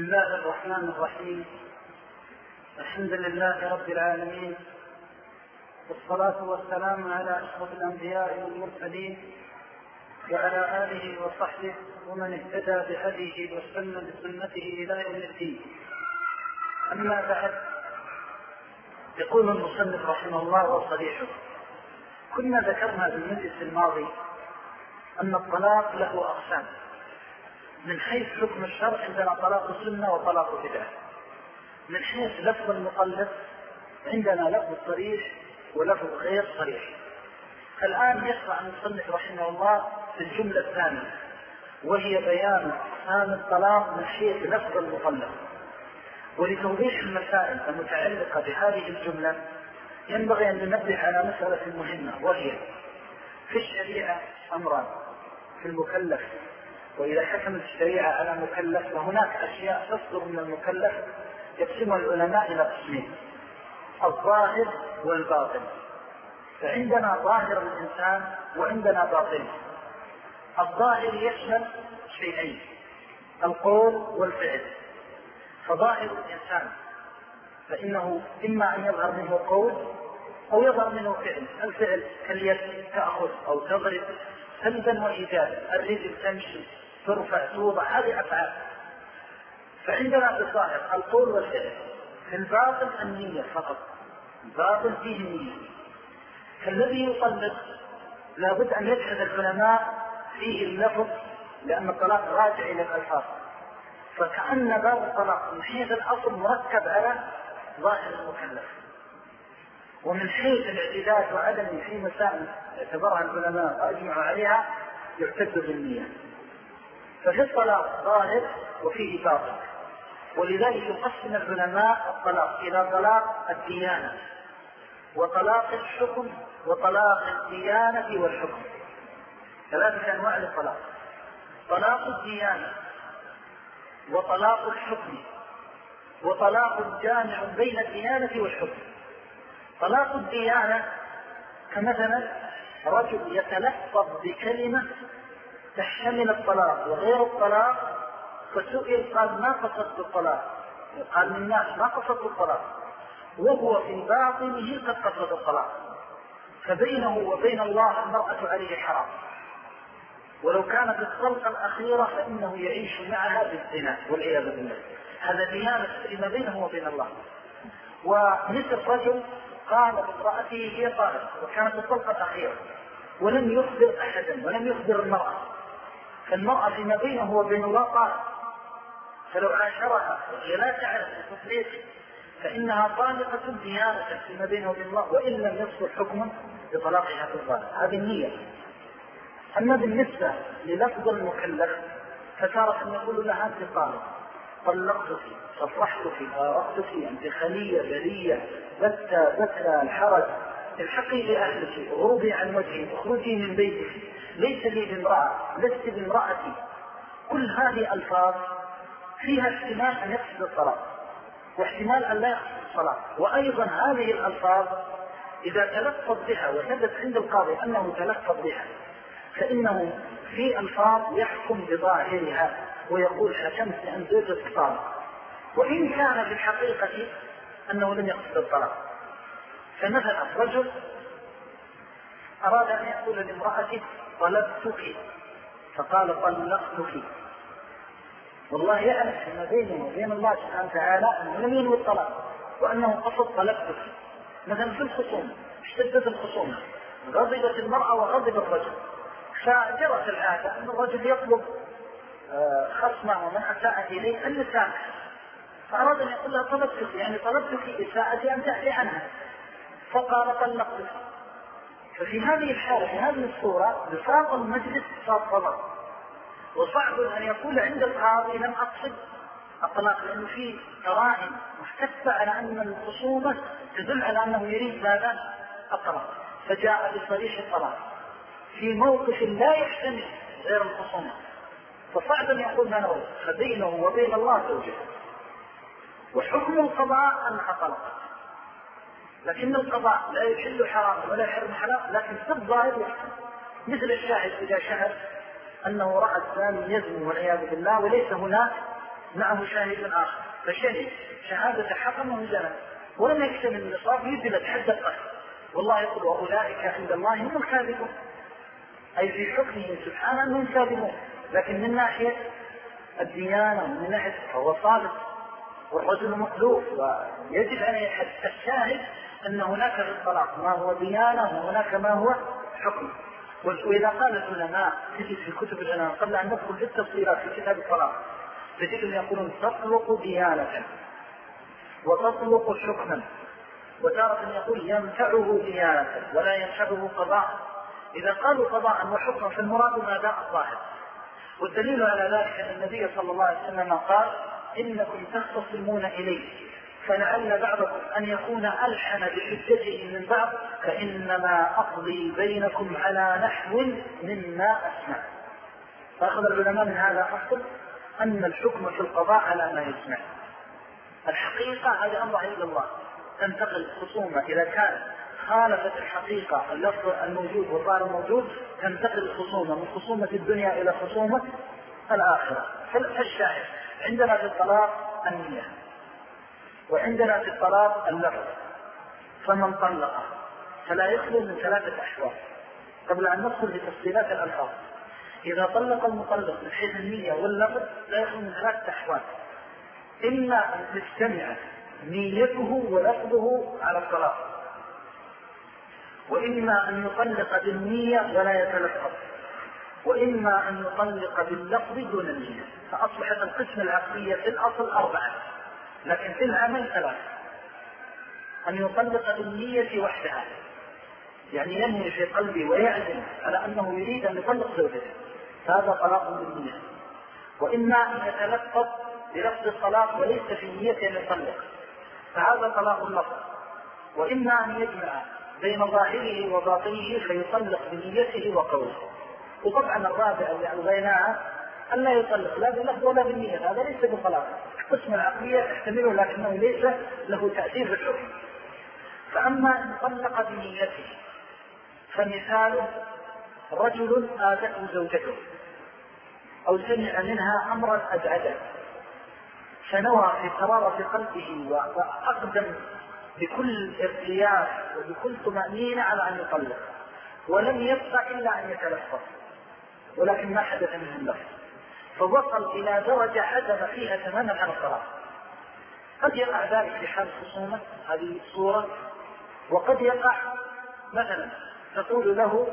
بسم الله الرحمن الرحيم. الحمد لله رب العالمين. والصلاة والسلام على أشرف الأنبياء والمرسلين وعلى آله وصحبه ومن اهتدى بهديه واستنى بسنته إلى يوم الدين. أما بعد يقول المصنف رحمه الله وصريحه كنا ذكرنا في المجلس الماضي أن الطلاق له أقسام. من حيث حكم الشرع عندنا طلاق السنة وطلاق البدعة من حيث لفظ المقلد عندنا لفظ صريح ولفظ غير صريح. الآن يشرع المصنف رحمه الله في الجملة الثانية وهي بيان أقسام الطلاق من حيث لفظ المطلق ولتوضيح المسائل المتعلقة بهذه الجملة ينبغي أن ننبه على مسألة مهمة وهي في الشريعة أمران في المكلف وإذا حكمت الشريعة على مكلف فهناك أشياء تصدر من المكلف يقسمها العلماء إلى قسمين الظاهر والباطن. فعندنا ظاهر الإنسان وعندنا باطن. الظاهر يشمل شيئين القول والفعل. فظاهر الإنسان فإنه إما أن يظهر منه قول أو يظهر منه فعل. الفعل كاليد تأخذ أو تضرب سلبا وإيجابا. الرجل تمشي ترفع توضع هذه أفعال. فعندنا في الظاهر القول والفعل. في الباطن النية فقط. الباطن فيه النية. فالذي يطلق لابد أن يجحد العلماء فيه اللفظ لأن الطلاق راجع إلى الألفاظ. فكأن باب الطلاق من حيث الأصل مركب على ظاهر المكلف. ومن حيث الاعتداد وعدم في مسائل اعتبرها العلماء وأجمعوا عليها يعتد بالنية. ففي الطلاق ظاهر وفيه باطل ولذلك يقسم العلماء الطلاق إلى طلاق الديانة. وطلاق الحكم وطلاق الديانة والحكم. ثلاثة أنواع للطلاق. طلاق الديانة وطلاق الحكم وطلاق جامع بين الديانة والحكم. طلاق الديانة كمثلا رجل يتلفظ بكلمة تحتمل الطلاق وغير الطلاق فسئل قال ما قصدت الطلاق قال للناس ما قصدت الطلاق وهو في باطنه قد قصد الطلاق. فبينه وبين الله المرأة عليه حرام. ولو كانت الطلقة الأخيرة فإنه يعيش معها بالزنا والعياذ بالله. هذا ديانة فيما بينه وبين الله. ومثل رجل قال بامرأته هي طالق وكانت الطلقة الأخيرة. ولم يخبر أحدا ولم يخبر المرأة. فالمرأة فيما بينه وبين الله طالق فلو عاشرها وهي لا تعرف التصريح فإنها طالقة ديانة فيما بينه وبين الله وإن لم يصدر حكما بطلاقها في الظاهر هذه النية. أما بالنسبة للفظ المكلف فتارة يقول لها أنت طالق طلقتك صفحتك فارقتك أنت خلية برية بتة بتة الحرج. الحقي لأهلك غروبي عن وجهي اخرجي من بيتك. ليس لي بامرأة لست بامرأتي. كل هذه ألفاظ فيها احتمال أن يقصد الطلاق واحتمال أن لا يقصد الصلاة وأيضا هذه الألفاظ إذا تلفظ بها وثبت عند القاضي أنه تلفظ بها فإنه في ألفاظ يحكم بظاهرها ويقول حكمت أن زوجة الطلاق وإن كان في الحقيقة أنه لم يقصد الطلاق. فمثلا رجل أراد أن يقول لامرأته طلبتك. فقال طلقتك. والله يعرف ما بينه وبين الله سبحانه وتعالى أنه لم ينوي الطلاق وأنه قصد طلبتك مثلا في الخصوم اشتدت الخصومة غضبت المرأة وغضب الرجل. فجرت العادة أن الرجل يطلب آه، خصمة ومن أساء إليه أن يسامح. فأراد أن يقول لها طلبتك يعني طلبتك إساءتي أن تحلي عنها. فقال طلقتك. ففي هذه الحالة في هذه الصورة بساط المجلس بساط طلاق وصعب أن يقول عند القاضي لم أقصد الطلاق لأنه في قرائن محتفة على أن الخصومة تدل على أنه يريد ماذا؟ الطلاق فجاء بصريح الطلاق. في موقف لا يحتمل غير الخصومة. فصعب أن يقول ما نقول. فبينه وبين الله زوجه. وحكم القضاء أنها طلقت لكن القضاء لا يحل حرام ولا يحرم حلال لكن في الظاهر يحكم مثل الشاهد إذا شهد أنه رأى الثاني يزني والعياذ بالله وليس هناك معه شاهد آخر. فشهد. شهادة حكم وزنا ولم يكتمل النصاب يثبت حد القتل والله يقول وأولئك عند الله هم الكاذبون. أي في حكمه سبحانه أنهم كاذبون. لكن من ناحية الديانة ومن ناحية فهو صادق والرجل مخلوق ويجب أن الشاهد أن هناك في الطلاق ما هو ديانة وهناك ما هو حكم. وإذا قال العلماء تجد في كتب العلماء قبل أن ندخل في التفصيلات في كتاب الطلاق تجدهم يقولون تطلق ديانة وتطلق حكما. وتارة يقول ينفعه ديانة ولا ينفعه قضاء. إذا قالوا قضاء وحكما فالمراد ماذا الظاهر. والدليل على ذلك أن النبي صلى الله عليه وسلم قال إنكم تختصمون إليه. فلعل بعضكم أن يكون ألحن بحجته من بعض فإنما أقضي بينكم على نحو مما أسمع. فأخذ العلماء من هذا أصل أن الحكم في القضاء على ما يسمع. الحقيقة هذا أمر عند الله. تنتقل الخصومة إذا كان خالفت الحقيقة اللفظ الموجود وصار الموجود تنتقل الخصومة من خصومة الدنيا إلى خصومة الآخرة. فالشاهد عندنا في الطلاق النية وعندنا في الطلاق اللفظ فمن طلق فلا يخلو من ثلاثة أحوال. قبل أن ندخل في تفصيلات الألفاظ إذا طلق المطلق من حيث النية واللفظ لا يخلو من ثلاثة أحوال. إما أن تجتمع نيته ولفظه على الطلاق وإما أن يطلق بالنية ولا يتلفظ وإما أن يطلق باللفظ دون النية. فأصبحت القسم العقلية في الأصل أربعة. لكن في العمل ثلاثة أن يطلق بالنية وحدها يعني ينوي في قلبي ويعزم على أنه يريد أن يطلق زوجته فهذا طلاق بالنية. وإما أن يتلفظ بلفظ الطلاق وليس في نيته أن يطلق فهذا طلاق اللفظ وإما أن يجمع بين ظاهره وباطنه فيطلق بنيته وقوله. وطبعا الرابع اللي ألغيناها أن لا يطلق لا باللفظ ولا بالنية هذا ليس بطلاق. قسم العقلية تحتمله لكنه ليس له تأثير في الحكم. فأما إن طلق بنيته فمثاله رجل آتته زوجته أو سمع منها أمرا أزعجه فنوى في قرارة قلبه وأقدم بكل ارتياح وبكل طمأنينة على أن يطلق ولم يبقى إلا أن يتلفظ ولكن ما حدث منه اللفظ فوصل إلى درجة عدم فيها تماما عن الطلاق. قد يقع ذلك في حال الخصومة هذه الصورة وقد يقع مثلا تقول له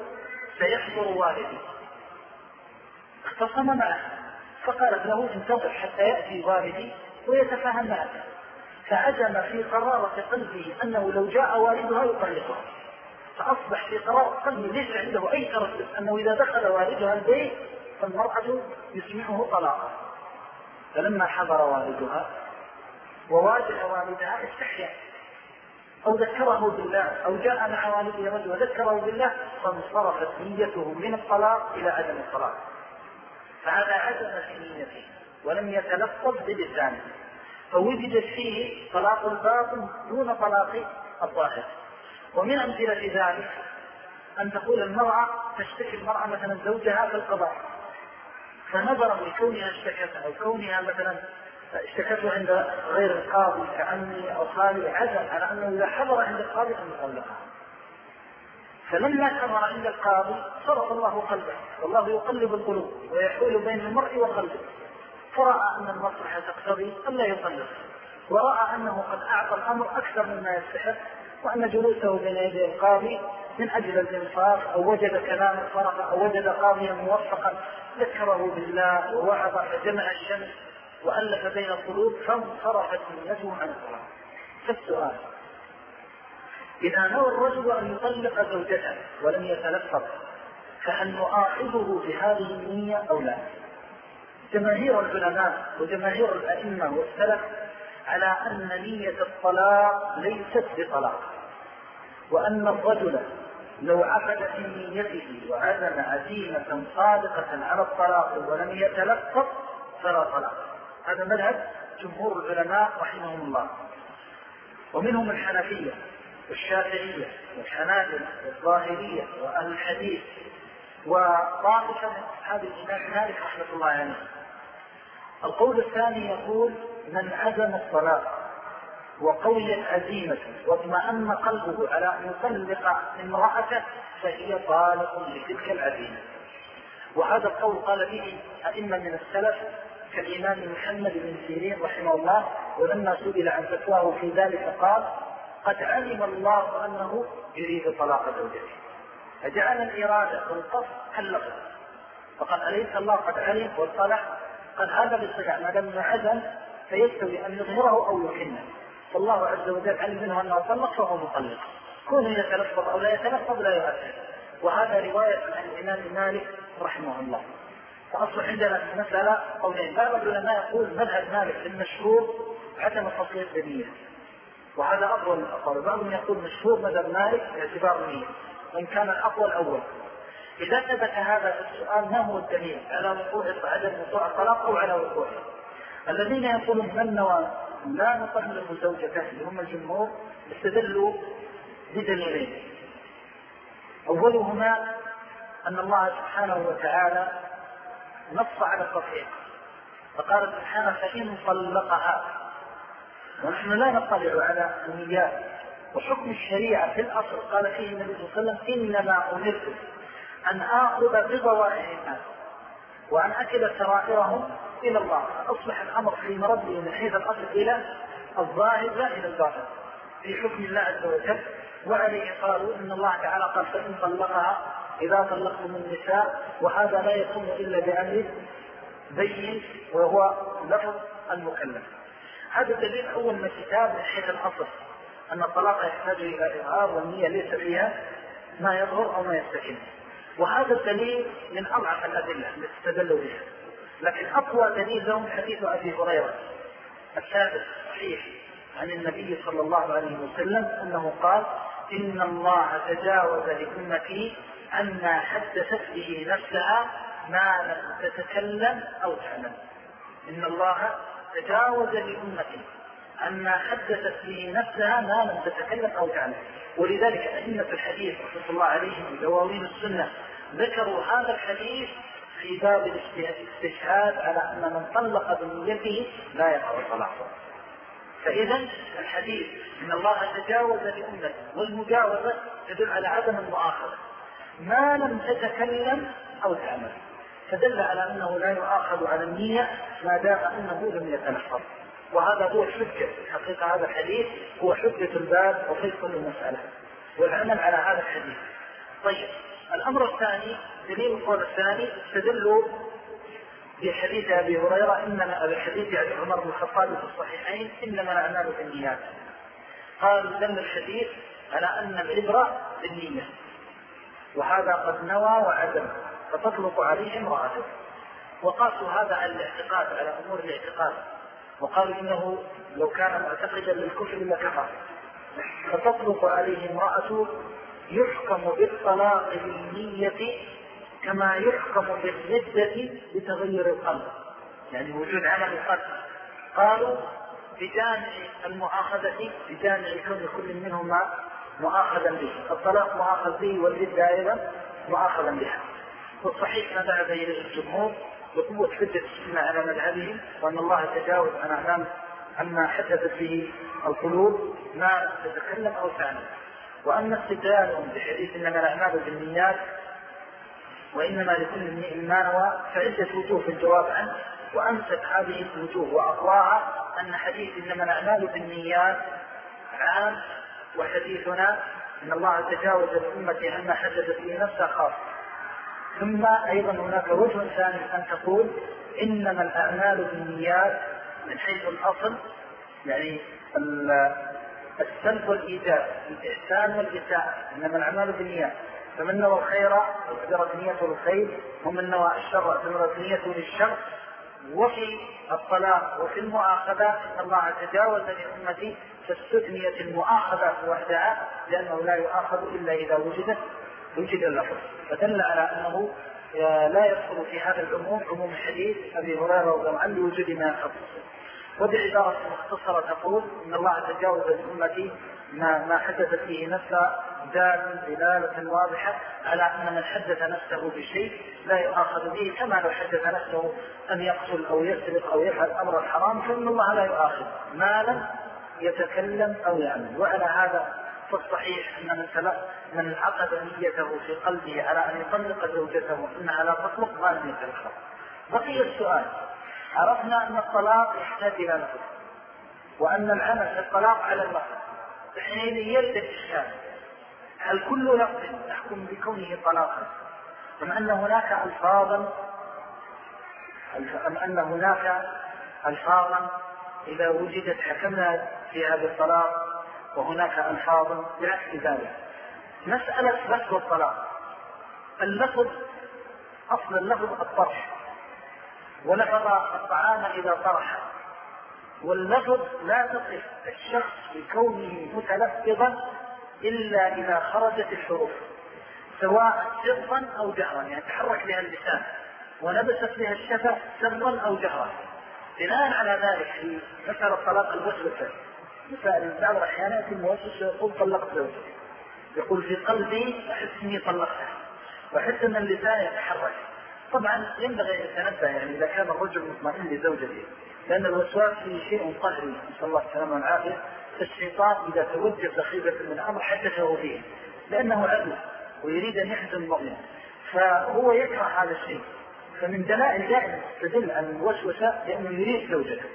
سيحضر والدي. اختصم معه. فقالت له انتظر حتى يأتي والدي ويتفاهم معك. فعزم في قرارة قلبه أنه لو جاء والدها يطلقها فأصبح في قرار قلبه ليس عنده أي تردد أنه إذا دخل والدها البيت فالمرأة يسمعه طلاقا. فلما حضر والدها وواجه والدها استحيا. أو ذكره بالله أو جاء مع والده رجل وذكره بالله فانصرفت نيته من الطلاق إلى عدم الطلاق. فهذا عدم في نيته ولم يتلفظ بلسانه. فوجد فيه طلاق الباطن دون طلاق الظاهر. ومن أمثلة ذلك أن تقول المرأة تشتكي المرأة مثلا زوجها في القضاء. فنظرا لكونها اشتكت أو كونها مثلا اشتكته عند غير القاضي كأمي أو خالي عزم على أنه إذا حضر عند القاضي أن يطلقها. فلما حضر عند القاضي صرف الله قلبه والله يقلب القلوب ويحول بين المرء وقلبه. فرأى أن المصلحة تقتضي ألا يطلق ورأى أنه قد أعطى الأمر أكثر مما يستحق وأن جلوسه بين يدي القاضي من أجل الإنصاف أو وجد كلام فرق أو وجد قاضيا موفقا ذكره بالله ووعظ فجمع الشمس وألف بين القلوب فانصرفت نيته عن الصلاة فالسؤال إذا نوى الرجل أن يطلق زوجته ولم يتلفظ فهل نؤاخذه بهذه النية أو لا؟ جماهير العلماء وجماهير الأئمة والسلف على أن نية الطلاق ليست بطلاق وأن الرجل لو عقد في نيته وعزم عزيمة صادقة على الطلاق ولم يتلفظ فلا طلاق. هذا مذهب جمهور العلماء رحمهم الله. ومنهم الحنفية والشافعية والحنابلة والظاهرية وأهل الحديث. وطائفة من أصحاب الإمام مالك رحمة الله عليه. القول الثاني يقول من عزم الطلاق وقويت عزيمته واطمأن قلبه على أن يطلق امرأته فهي طالق لتلك العزيمة. وهذا القول قال به أئمة من السلف كالإمام محمد بن سيرين رحمه الله ولما سئل عن فتواه في ذلك قال قد علم الله أنه يريد طلاق زوجته. فجعل الإرادة والقصد كاللفظ فقد أليس الله قد علم؟ واطلع قد هذا بالصلاة ما دام عزم فيستوي أن يظهره أو يحنه. فالله عز وجل علم منه أنه طلق فهو مطلق كونه يتلفظ أو لا يتلفظ لا يؤثر. وهذا رواية عن الإمام مالك رحمه الله. فأصبح عندنا في المسألة قولين. بعض العلماء يقول مذهب مالك المشهور عدم التصوير بالنية وهذا أفضل من الأقوال بعضهم يقول مشهور مذهب مالك باعتبار النية. وإن كان الأقوى الأول. إذا ثبت هذا السؤال ما هو الدليل على وقوع عدم وقوع الطلاق أو على وقوعه؟ الذين يقولون من نوى لا نطلق زوجته اللي هم الجمهور استدلوا بدليلين. أولهما أن الله سبحانه وتعالى نص على التطهير فقال سبحانه فإن طلقها. ونحن لا نطلع على النيات وحكم الشريعة في الأصل قال فيه النبي صلى الله عليه وسلم إنما أمرت أن آخذ بضوائع الناس. وأن أكل سرائرهم إلى الله. أصبح الأمر في مرده من حيث الأصل إلى الظاهر لا إلى الظاهر. في حكم الله عز وجل وعليه قالوا إن الله تعالى قال فإن طلقها إذا طلقتم النساء وهذا لا يكون إلا بأمر بين وهو لفظ المكلف. هذا دليل أول من الكتاب من حيث الأصل أن الطلاق يحتاج إلى إظهار والنية ليس فيها ما يظهر أو ما يستكن وهذا الدليل من أضعف الأدلة التي استدلوا بها. لكن أقوى دليل لهم حديث أبي هريرة الثابت صحيح عن النبي صلى الله عليه وسلم أنه قال إن الله تجاوز لأمتي أن حدثت به نفسها ما لم تتكلم أو تعلم إن الله تجاوز لأمتي أن حدثت به نفسها ما لم تتكلم أو تعلم ولذلك أئمة الحديث رحمة الله عليهم ودواوين السنة ذكروا هذا الحديث في باب الاستشهاد على أن من طلق بنيته لا يقع طلاقه فإذا الحديث إن الله تجاوز لأمته والمجاوزة تدل على عدم المؤاخذة. ما لم تتكلم أو تعمل فدل على أنه لا يؤاخذ على النية ما دام أنه لم يتلفظ. وهذا هو الحجة حقيقة هذا الحديث هو حجة الباب وفي كل مسألة والعمل على هذا الحديث. طيب. الأمر الثاني دليل القول الثاني استدلوا بحديث أبي هريرة إنما بحديث عمر بن الخطاب في الصحيحين إنما الأعمال بالنيات. قالوا دل الحديث على أن العبرة بالنية. وهذا قد نوى وعدم. فتطلق عليه امرأته. وقاسوا هذا على الاعتقاد على أمور الاعتقاد. وقالوا إنه لو كان معتقدا للكفر لكفر. فتطلق عليه امرأة يحكم بالطلاق بالنية كما يحكم بالردة بتغير القلب. يعني وجود عمل القلب قالوا بجامع المؤاخذة بجامع كون كل منهما مؤاخذا به. الطلاق مؤاخذ به والردة أيضا مؤاخذا بها. والصحيح ما ذهب إليه الجمهور وقوة حجة السنة على مذهبهم وأن الله تجاوز عن أعلام عما حدثت به القلوب. ما تتكلم أو تعمل وأما استدلالهم بحديث إنما الأعمال بالنيات وإنما لكل امرئ ما نوى فعدة وجوه في الجواب عنه وأمسك هذه الوجوه وأقواها أن حديث إنما الأعمال بالنيات عام وحديثنا أن الله تجاوز الأمة عما حدثت به نفسها خاص. ثم أيضا هناك وجه ثاني أن تقول إنما الأعمال بالنيات من حيث الأصل يعني السلب والإيجاب الإحسان والإساءة. إنما الأعمال بالنيات. فمن نوى الخير اعتبرت نيته للخير ومن نوى الشر اعتبرت نيته للشر. وفي الطلاق وفي المؤاخذة إن الله تجاوز لأمتي فاستثنيت المؤاخذة وحدها لأنه لا يؤاخذ إلا إذا وجدت وجد اللفظ. فدل على أنه آه، لا يدخل في هذا العموم عموم الحديث أبي هريرة رضي الله عنه لوجود ما يخصصه وبعبارة مختصرة تقول إن الله تجاوز لأمتي ما, ما حدثت فيه نفسها دال دلالة واضحة على أن من حدث نفسه بشيء لا يؤاخذ به كما لو حدث نفسه أن يقتل أو يسرق أو يفعل أمر الحرام فإن الله لا يؤاخذ. ما لم يتكلم أو يعمل. وعلى هذا فالصحيح أن من, من عقد نيته في قلبه على أن يطلق زوجته إنها لا تطلق ما لم يتلقى بقي السؤال. عرفنا أن الطلاق يحتاج إلى نفس وأن العمل في الطلاق على النفس حينئذ يرد الإشكال هل كل لفظ يحكم بكونه طلاقا؟ أم أن هناك ألفاظا أم أن هناك ألفاظا إذا وجدت حكمنا في هذا الطلاق وهناك ألفاظ بعكس ذلك. مسألة لفظ الطلاق. اللفظ أصل اللفظ الطرح. ولفظ الطعام إذا طرح. واللفظ لا تصف الشخص بكونه متلفظا إلا إذا خرجت الحروف سواء سرا أو جهرا يعني تحرك بها اللسان ونبست بها الشفة سرا أو جهرا. بناء على ذلك في مسألة طلاق الوسوسة مسائل بعض الأحيان يأتي الموسوس يقول طلقت زوجتي. يقول في قلبي أحس إني طلقتها وأحس أن اللسان يتحرك. طبعا ينبغي أن يتنبه يعني إذا كان الرجل مطمئن لزوجته لأن الوسواس فيه شيء قهري نسأل الله السلامة والعافية الشيطان إذا توجه بخيبة من الأمر حدثه فيه لأنه عدو ويريد أن يحزن المؤمن. فهو يكره هذا الشيء. فمن دلائل دائما تدل على الوسوسة لأنه يريد زوجته.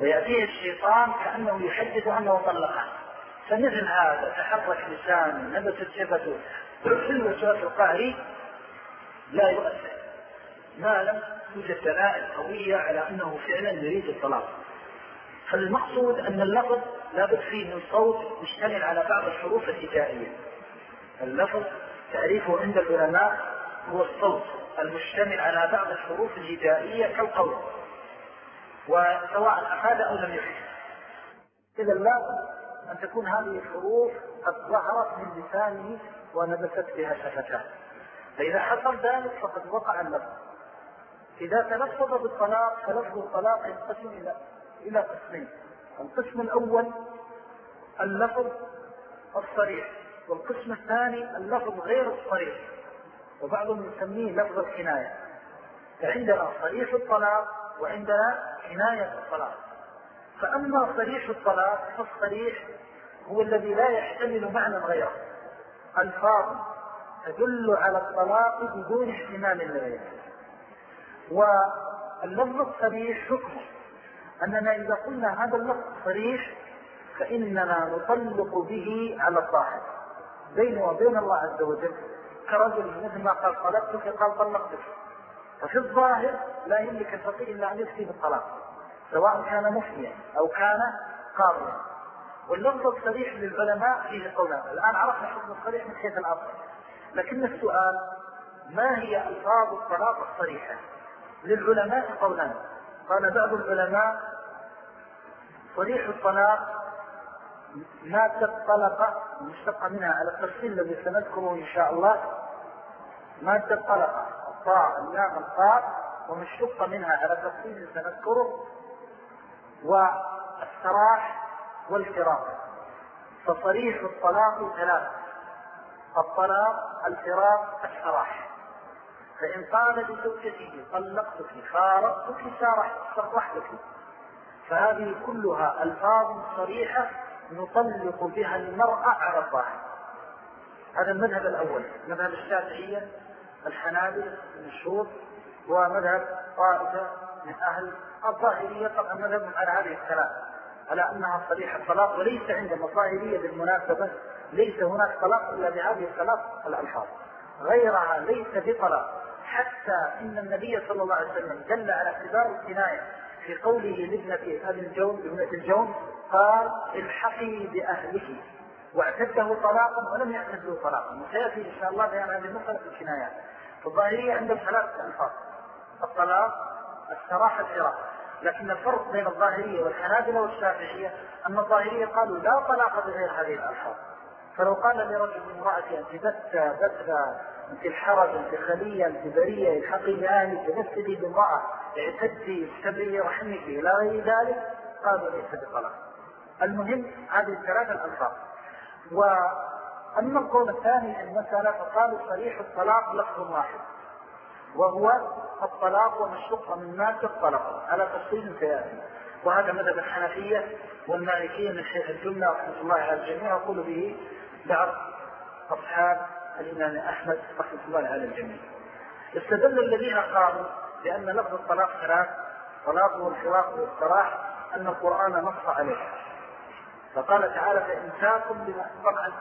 ويأتيه الشيطان كأنه يحدث أنه طلقها فمثل هذا تحرك لسانه نبتت شفته في الوسواس القهري لا يؤثر. ما لم توجد دلائل قوية على أنه فعلا يريد الطلاق. فالمقصود أن اللفظ لابد فيه من صوت مشتمل على بعض الحروف الهجائية اللفظ تعريفه عند العلماء هو الصوت المشتمل على بعض الحروف الهجائية كالقول وسواء أفاد أو لم يفيد إذا لابد أن تكون هذه الحروف قد ظهرت من لسانه ونبست بها شفتاه فإذا حصل ذلك فقد وقع اللفظ. إذا تلفظ بالطلاق فلفظ الطلاق ينقسم إلى إلى قسمين. القسم الأول اللفظ الصريح والقسم الثاني اللفظ غير الصريح وبعضهم يسميه لفظ الكناية. فعندنا صريح الطلاق وعندنا كناية الطلاق. فأما صريح الطلاق فالصريح هو الذي لا يحتمل معنى غيره. ألفاظ تدل على الطلاق بدون احتمال لغيره واللفظ الصريح حكمه. أننا إذا قلنا هذا اللفظ صريح فإننا نطلق به على الظاهر بينه وبين الله عز وجل كرجل مثل ما قال طلقتك قال طلقتك. ففي الظاهر لا يملك الفقيه إلا أن يفتي بالطلاق سواء كان مفتيا أو كان قاضيا. واللفظ الصريح للعلماء فيه قولان. الآن عرفنا حكم الصريح من حيث الأصل. لكن السؤال ما هي ألفاظ الطلاق الصريحة؟ للعلماء قولان قال بعض العلماء صريح الطلاق مادة طلقة مشتقة منها على التفصيل الذي سنذكره إن شاء الله مادة طلقة الطاء اللام الطاء ومشتقة منها على تفصيل سنذكره والسراح والفراق فصريح الطلاق ثلاث الطلاق الفراق السراح. فإن قال لزوجته طلقتك فارقتك سرحتك فهذه كلها ألفاظ صريحة نطلق بها المرأة على الظاهر هذا المذهب الأول مذهب الشافعية الحنابل المشهور ومذهب طائفة من أهل الظاهرية. طبعا مذهب على هذه الثلاث. على أنها صريحة الطلاق وليس عندنا الظاهرية بالمناسبة ليس هناك طلاق إلا بهذه الثلاث الألفاظ. غيرها ليس بطلاق حتى إن النبي صلى الله عليه وسلم دل على اعتبار الكناية في قوله لابنة أبي الجون ابنة الجون قال الحقي بأهلك واعتده طلاقا ولم يعتده طلاقا. وسيأتي إن شاء الله بيان هذه المسألة في الكنايات فالظاهرية عندهم ثلاثة ألفاظ الطلاق السراحة الفراق. لكن الفرق بين الظاهرية والحنابلة والشافعية أن الظاهرية قالوا لا طلاق بغير هذه الألفاظ. فلو قال لرجل امرأة أنت بثة بثة أنت الحرج أنت خلية أنت برية الحقي بأهلك تمثلي بامرأة اعتدي استبري رحمك إلى غير ذلك قالوا ليس بطلاق. المهم هذه الثلاثة الألفاظ. أما القول الثاني المسألة فقالوا صريح الطلاق لفظ واحد وهو الطلاق وما من مات الطلاق على تفصيل سياسي وهذا مذهب الحنفية والمالكية من حيث الجملة رحمة الله على الجميع يقول به بعض أصحاب الإمام أحمد رحمة الله على الجميع. استدل الذين قالوا بأن لفظ الطلاق ثلاث طلاق والحراق والصراح أن القرآن نص عليه. فقال تعالى فإمساكم بما طبعا.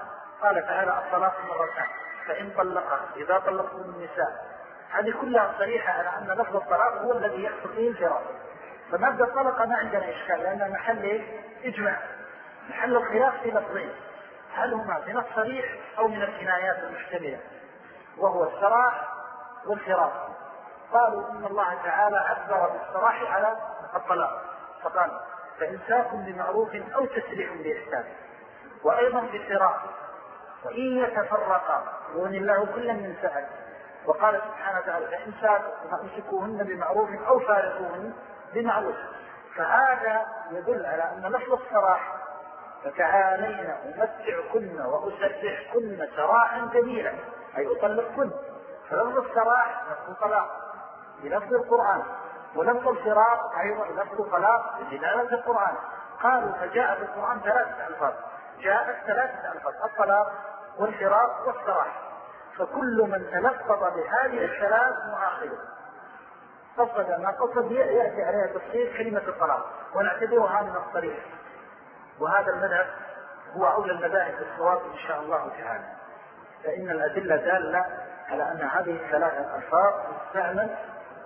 قال تعالى الطلاق مرتان. فإن طلقها إذا طلقتم النساء. هذه كلها صريحة على أن لفظ الطلاق هو الذي يحصل فيه الفراق. فمادة الطلقة ما عندنا إشكال؟ لأنها محل إجماع. محل الخلاف في لفظين. هل هما من الصريح أو من الكنايات المشتبهة وهو السراح والفراق. قالوا إن الله تعالى عبر بالصراح على الطلاق. فقال فإنساكم بمعروف أو تسريح بإحسان. وأيضا بالفراق. وإن يتفرقا يغني الله كلا من سعد وقال سبحانه وتعالى فإنساك فأمسكوهن بمعروف أو فارقوهن بمعروف. فهذا يدل على أن لفظ الصراح فتعالين أمتعكن وأسرحكن سراحا جميلا أي أطلقكن فلفظ السراح لفظ طلاق بلفظ القرآن. ولفظ الفراق أيضا لفظ طلاق بدلالة القرآن. قالوا فجاء في القرآن ثلاثة ألفاظ. جاءت ثلاثة ألفاظ الطلاق والفراق والسراح. فكل من تلفظ بهذه الثلاث مؤاخذة. قصد ما قصد يأتي عليها تفسير كلمة الطلاق. ونعتبرها من الطريق وهذا المذهب هو أولى المذاهب الصواب إن شاء الله تعالى. فإن الأدلة دالة على أن هذه الثلاثة ألفاظ تستعمل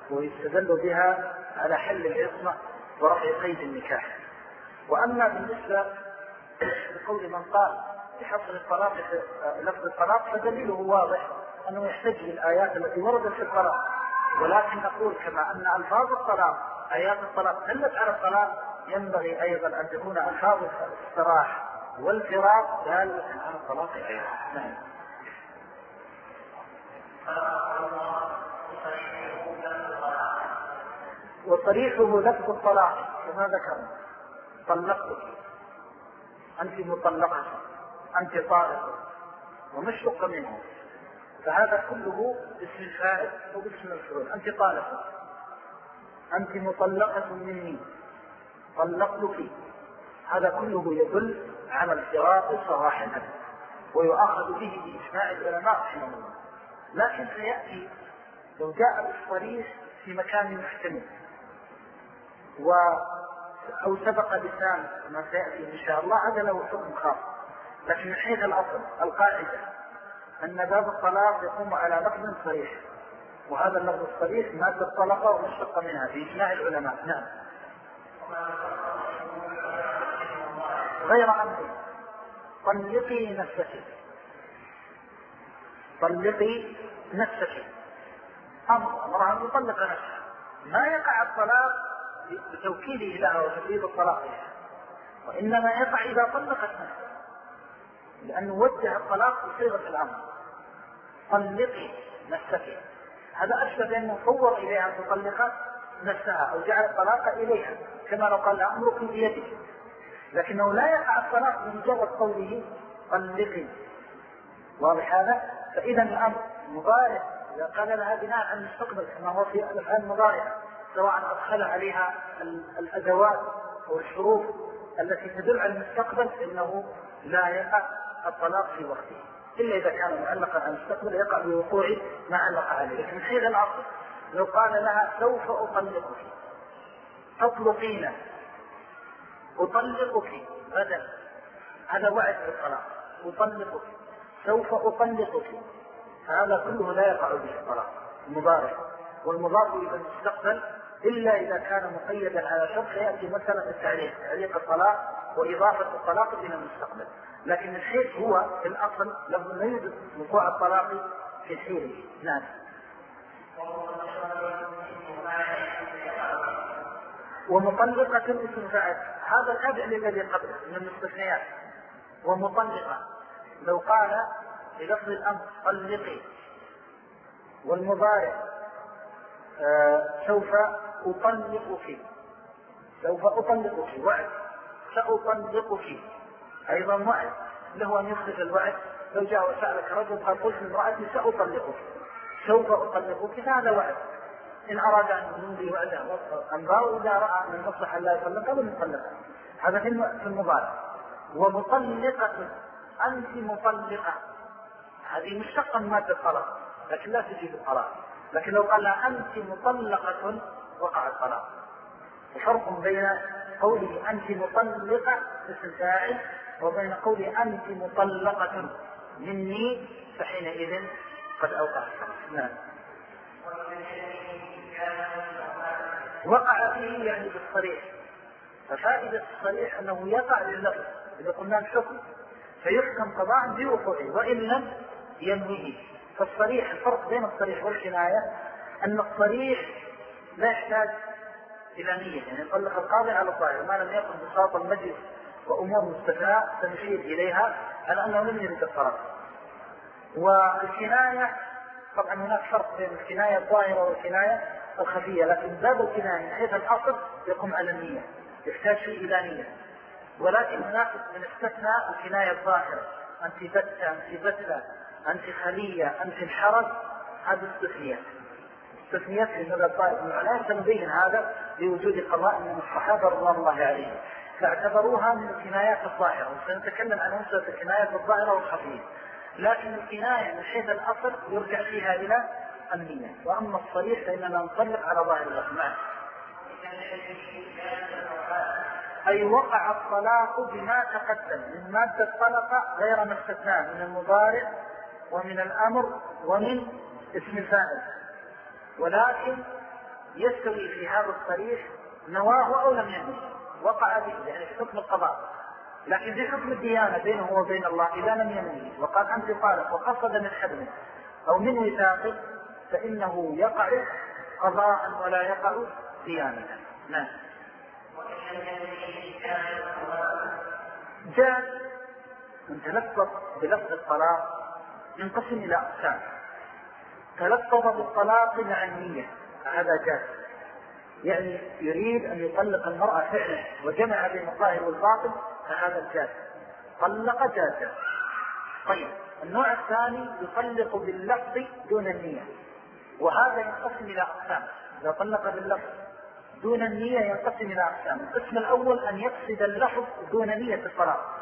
ويستدل بها على حل العصمة ورفع قيد النكاح. وأما بالنسبة لقول من قال بحصر الطلاق لفظ الطلاق فدليله واضح أنه يحتج بالآيات التي وردت في الطلاق ولكن نقول كما أن ألفاظ الطلاق آيات الطلاق دلت على الطلاق ينبغي أيضا أن تكون ألفاظ الصراح والفراق دالة على الطلاق أيضا نعم. وصريحه لفظ الطلاق كما ذكرنا. طلقتك أنت مطلقة. أنت طالق. وما اشتق منه. فهذا كله اسم الفائد وباسم الفعول أنت طالق. أنت مطلقة مني. طلقتك هذا كله يدل على الفراق صراحة ويؤخذ به بإجماع العلماء رحمه الله. لكن سيأتي لو جاء بالصريح في مكان محتمل و أو سبق لسان ما سيأتي إن شاء الله هذا له حكم خاص. لكن من حيث الأصل القاعدة أن باب الطلاق يقوم على لفظ صريح وهذا اللفظ الصريح مادة الطلقة ومشتق منها في إجماع العلماء. نعم. غير أمر طلقي نفسك. طلقي نفسك. أمر. أمرها أن تطلق نفسها ما يقع الطلاق بتوكيده لها وتفريض الطلاق لها. وإنما يقع إذا طلقت نفسها لأنه وجه الطلاق بصيغة الأمر. طلقي نفسك. هذا أشبه بأنه صور إليها أن تطلق نفسها أو جعل الطلاق إليها كما لو قال أمرك بيدك. لكنه لا يقع الطلاق بمجرد قوله طلقي. واضح هذا؟ فإذا الأمر مضارع. إذا قال لها بناء على المستقبل كما هو في الأفعال المضارعة سواء أدخل عليها الأدوات أو الشروط التي تدل على المستقبل إنه لا يقع الطلاق في وقته. إلا إذا كان معلقا على المستقبل يقع بوقوع ما علق عليه. لكن حين العصر لو قال لها سوف أطلقك. تطلقين أطلقك. غدا. هذا وعد بالطلاق. أطلقك. سوف أطلقك. هذا كله لا يقع به الطلاق. المضارع. والمضاف إلى المستقبل إلا إذا كان مقيدا على شرط يأتي مثلا التعليق. تعليق الطلاق وإضافة الطلاق إلى المستقبل. لكن الحيث هو في الأصل لا يوجد وقوع الطلاق في حينه. نعم. ومطلقة اسم فاعل هذا الأبع للذي قبله من المستثنيات. ومطلقة. لو قال بلفظ الأمر طلقي. والمضارع. آه سوف أطلقك. سوف أطلقك. وعد. سأطلقك. أيضا وعد. له أن يخرج الوعد. لو جاء وسألك رجل قال قلت لامرأتي سأطلقك. سوف أطلقك فهذا وعد إن أراد أن يمضي وعده أمضى وإذا رأى من المصلحة لا يطلقها لم يطلقها هذا في المضارع. ومطلقة. أنت مطلقة. هذه مشتقة من مادة الطلاق لكن لا تجيب الطلاق لكن لو قال أنت مطلقة وقع الطلاق وفرق بين قوله أنت مطلقة اسم فاعل وبين قوله أنت مطلقة. مني فحينئذ قد أوقع. نعم. وقع فيه يعني بالصريح. ففائدة الصريح أنه يقع لللفظ إذا قلنا الحكم فيحكم قضاء بوقوعه وإن لم ينويه فالصريح الفرق بين الصريح والكناية أن الصريح لا يحتاج إلى نية. يعني يطلق القاضي على الظاهر ما لم يكن بساط المجلس وأمور مستثناء تنشير إليها على أنه لم يرد الطلاق والكناية طبعا هناك فرق بين الكناية الظاهرة والكناية الخفية لكن باب الكناية من حيث الأصل؟ يقوم على النية يحتاج فيه إلى نية. ولكن هناك من استثنى الكناية الظاهرة أنت بتة أنت بتة أنت خلية أنت الحرج هذه استثنيات في مدى الطائف من العلماء هذا لوجود قضاء من الصحابة رضوان الله عليهم. فاعتبروها من الكنايات الظاهرة وسنتكلم عن مسألة الكنايات الظاهرة والخفية. لكن الكناية من حيث الأصل يرجع فيها إلى النية. وأما الصريح فإننا نطلق على ظاهر الأسماء أي وقع الطلاق بما تقدم. من مادة طلق غير ما استثناء من المضارع ومن الأمر ومن اسم الفاعل ولكن يستوي في هذا الصريح نواه أو لم ينوي وقع به يعني في حكم القضاء. لكن في حكم الديانة بينه وبين الله إذا لم ينوي وقال أنت طالق وقصد من حبل. أو من وثاق فإنه يقع قضاء ولا يقع ديانة. نعم. جاء من تلفظ بلفظ الطلاق ينقسم إلى أقسام. تلفظ بالطلاق مع النية هذا جاء يعني يريد أن يطلق المرأة فعلا وجمع بين الظاهر والباطن فهذا الجاز. طلق جازا. طيب النوع الثاني يطلق باللفظ دون النية. وهذا ينقسم إلى أقسام. إذا طلق باللفظ دون النية ينقسم إلى أقسام. القسم الأول أن يقصد اللفظ دون نية الطلاق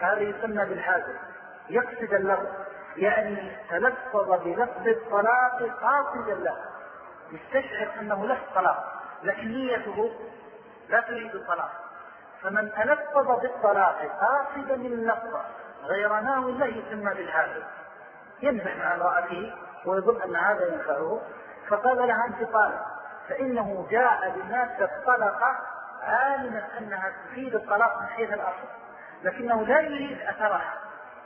هذا يسمى بالحاجة يقصد اللفظ يعني تلفظ بلفظ الطلاق قاصدا له يستشعر أنه لفظ طلاق لكن نيته لا تريد الطلاق. فمن تلفظ بالطلاق قاصدا اللفظ غير ناو له يسمى بالحاجة يمزح مع امرأته ويظن أن هذا ينفعه فقال لها أنت طالق. فإنه جاء بمادة الطلقة عالما أنها تفيد الطلاق من حيث الأصل. لكنه لا يريد أثرها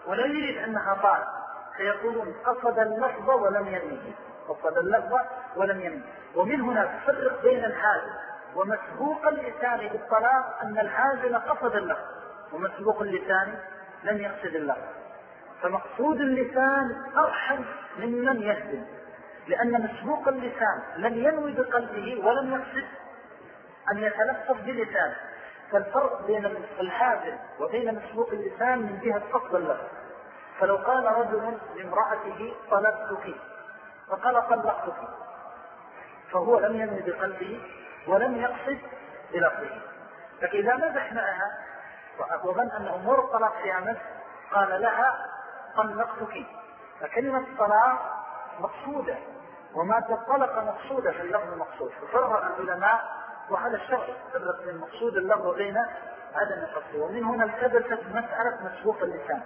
ولا يريد أنها طالق. فيقولون قصد اللفظ ولم ينمي قصد اللفظ ولم ينمي ومن هنا تفرق بين الحاجة. ومسبوق اللسان بالطلاق أن الحاجة قصد اللفظ. ومسبوق اللسان لم يقصد اللفظ. فمقصود اللسان أرحم ممن يهدم. لأن مسبوق اللسان لم ينوي بقلبه ولم يقصد أن يتلفظ بلسانه. فالفرق بين الحاجة وبين مسبوق اللسان من جهة قصد اللفظ. فلو قال رجل لامرأته طلبتك فقال طلقتك فهو لم ينوي بقلبه ولم يقصد بلفظه. فإذا مزح معها وظن أن أمور الطلاق في أمس قال لها طلقتك فكلمة الطلاق مقصودة ومادة الطلق مقصودة في اللفظ المقصود ففرق العلماء وهذا الشرع فرق بين مقصود اللفظ وبين عدم القصد. ومن هنا التبست مسألة مسبوق اللسان.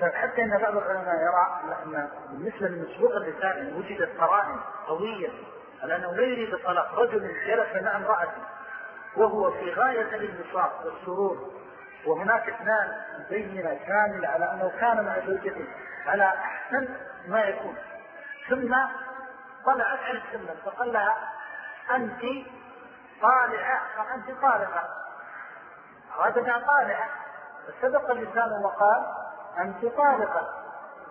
فحتى إن بعض العلماء يرى أن بالنسبة لمسبوق اللسان وجدت قرائن قوية على أنه لا يريد الطلاق رجل جلس مع امراته وهو في غاية الانبساط والسرور وهناك اثنان بينه كامل على أنه كان مع زوجته على أحسن ما يكون. ثم طلعت على السلم فقال لها أنت طالعة فأنت طالعة. ارادها طالعة فسبق اللسان وقال أنت طالقة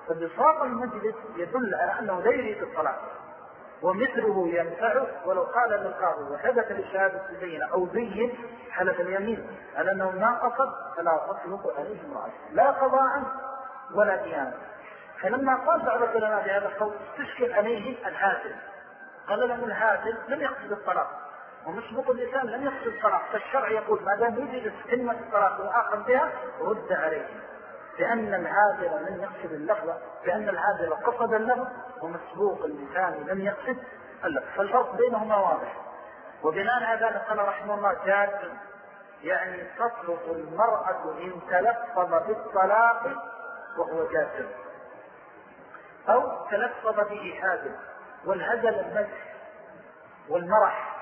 فبساط المجلس يدل على أنه لا يريد الطلاق ومثله ينفعه ولو قال للقاضي وحدث للشهادة البينة أو زين حلف اليمين على أنه ما قصد فلا تطلق عليه امرأة. لا قضاء ولا ديانة. فلما قال بعض العلماء بهذا القول استشكل عليهم الهاتف قال لهم الهاتف لم يقصد الطلاق ومسبوق اللسان لم يقصد الطلاق فالشرع يقول ما دام وجدت كلمة الطلاق وآخر بها رد عليه. لأن العادل لم يقصد اللفظ لأن العادل قصد اللفظ ومسبوق اللسان لم يقصد اللفظ. فالفرق بينهما واضح. وبناء على ذلك قال رحمه الله جاد يعني تطلق المرأة إن تلفظ بالطلاق وهو جاد أو تلفظ به حادث والهزل المدح والمرح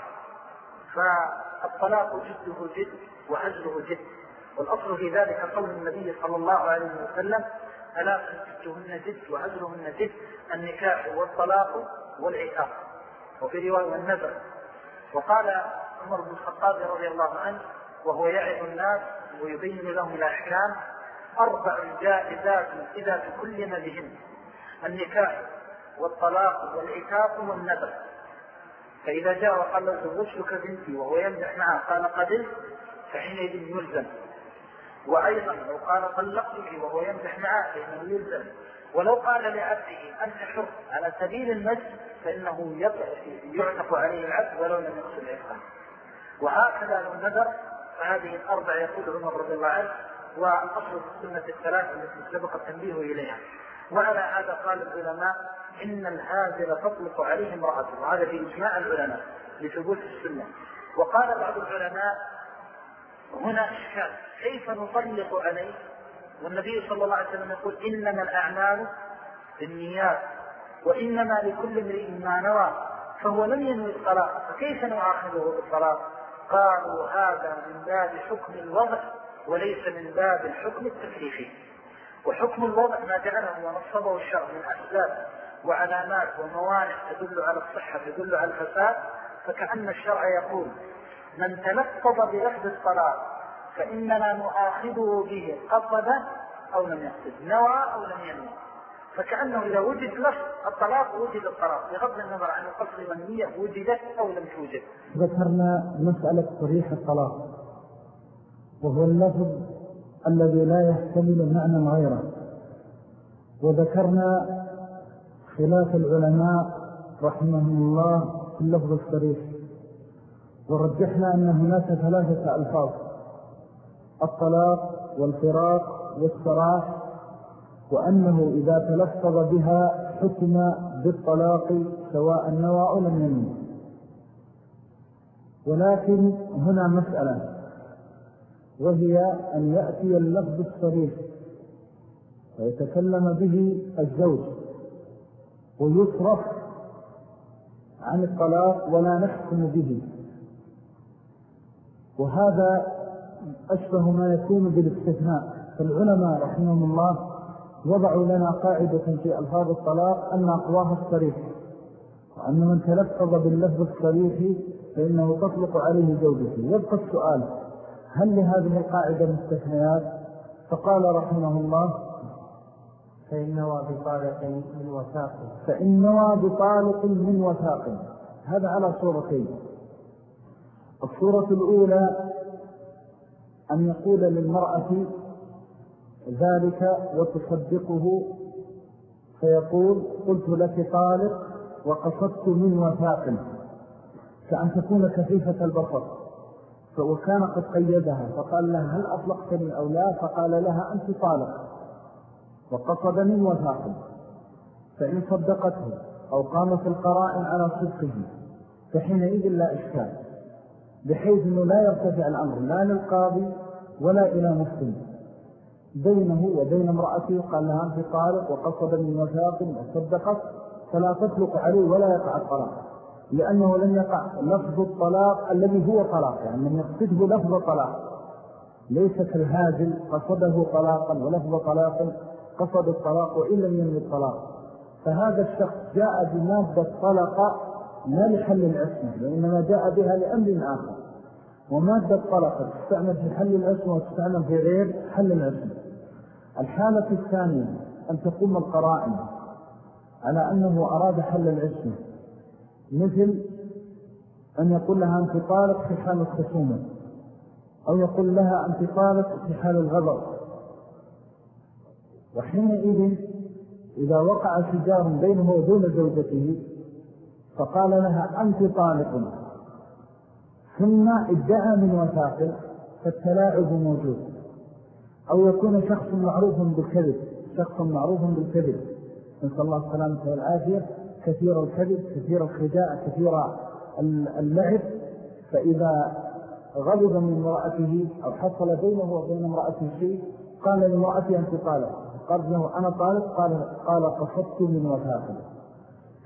فالطلاق جده جد وهزله جد. والأصل في ذلك قول النبي صلى الله عليه وسلم ألا جدهن جد وهزلهن جد النكاح والطلاق والعتاق وفي رواية النذر. وقال عمر بن الخطاب رضي الله عنه وهو يعظ الناس ويبين لهم الأحكام أربع جائزات إذا تكلم بهن النكاح والطلاق والعتاق والنذر. فإذا جاء وقال له زوجتك بنتي وهو يمدح معه قال قبل فحينئذ يلزم. وأيضا لو قال طلقتك وهو يمدح معه فإنه يلزم. ولو قال لعبده أنت حر على سبيل المجد فإنه يعتق عليه العبد ولو لم يقصد العفة وهكذا لو نذر فهذه الأربع يقول عمر رضي الله عنه وأصل السنة الثلاثة التي سبق التنبيه إليها. وعلى هذا قال العلماء إن الهازل تطلق عليه امرأته وهذا في إجماع العلماء لثبوت السنة. وقال بعض العلماء هنا إشكال كيف نطلق عليه؟ والنبي صلى الله عليه وسلم يقول إنما الأعمال بالنيات وإنما لكل امرئ ما نوى فهو لم ينوي الطلاق فكيف نعاقبه بالطلاق؟ قالوا هذا من باب حكم الوضع وليس من باب الحكم التكليفي وحكم الوضع ما جعله ونصبه الشرع من أسباب وعلامات وموانع تدل على الصحة تدل على الفساد فكأن الشرع يقول من تلفظ بلفظ الطلاق فإننا نؤاخذه به قصد أو لم يقصد نوى أو لم ينوى. فكأنه إذا وجد لفظ الطلاق وجد الطلاق بغض النظر عن القصد والنية وجدت أو لم توجد. ذكرنا مسألة صريح الطلاق وهو اللفظ الذي لا يحتمل معنى غيره. وذكرنا خلاف العلماء رحمهم الله في اللفظ الصريح. ورجحنا أن هناك ثلاثة ألفاظ الطلاق والفراق والسراح وأنه إذا تلفظ بها حكم بالطلاق سواء النوى أو لم ينوي ولكن هنا مسألة وهي أن يأتي اللفظ الصريح ويتكلم به الزوج ويصرف عن الطلاق ولا نحكم به. وهذا أشبه ما يكون بالاستثناء. فالعلماء رحمهم الله وضعوا لنا قاعدة في ألفاظ الطلاق أن أقواها الصريح وأن من تلفظ باللفظ الصريح فإنه تطلق عليه زوجته. يبقى السؤال هل لهذه القاعدة مستثنيات؟ فقال رحمه الله فإن نوى بطالق من وثاق فإن نوى بطالق من وثاق هذا على صورتين. الصورة الأولى أن يقول للمرأة ذلك وتصدقه فيقول قلت لك طالق وقصدت من وثاق كأن تكون كثيفة البصر. وكان قد قيدها فقال لها هل أطلقتني أو لا؟ فقال لها أنت طالق وقصد من وثاق. فإن صدقته أو قامت القرائن على صدقه فحينئذ لا إشكال. بحيث أنه لا يرتفع الأمر لا للقاضي ولا إلى مسلم. بينه وبين امرأته قال لها أنت طالق وقصد من وثاق وصدقت فلا تطلق عليه ولا يقع الطلاق. لأنه لم يقع لفظ الطلاق الذي هو طلاق يعني من يقصده لفظ طلاق. ليس كالهازل قصده طلاقا ولفظ طلاق قصد الطلاق وإن لم ينوي الطلاق. فهذا الشخص جاء بمادة طلق لا لحل العصمة وإنما جاء بها لأمر آخر. ومادة طلق تستعمل في حل العصمة وتستعمل في غير حل العصمة الحالة الثانية أن تقوم القرائن على أنه أراد حل العصمة مثل أن يقول لها أنت طالق في حال الخصومة أو يقول لها أنت طالق في حال الغضب. وحينئذ إذا وقع شجار بينه وبين زوجته فقال لها أنت طالق. ثم ادعى من وثاقه فالتلاعب موجود. أو يكون شخص معروف بالكذب شخص معروف بالكذب. نسأل الله السلامة والعافية. كثير الكذب كثير الخداع كثير اللعب. فإذا غضب من امرأته أو حصل بينه وبين امرأته شيء قال لامرأتي أنت طالق قال له أنا طالق قال, قال قصدت من وثاقه.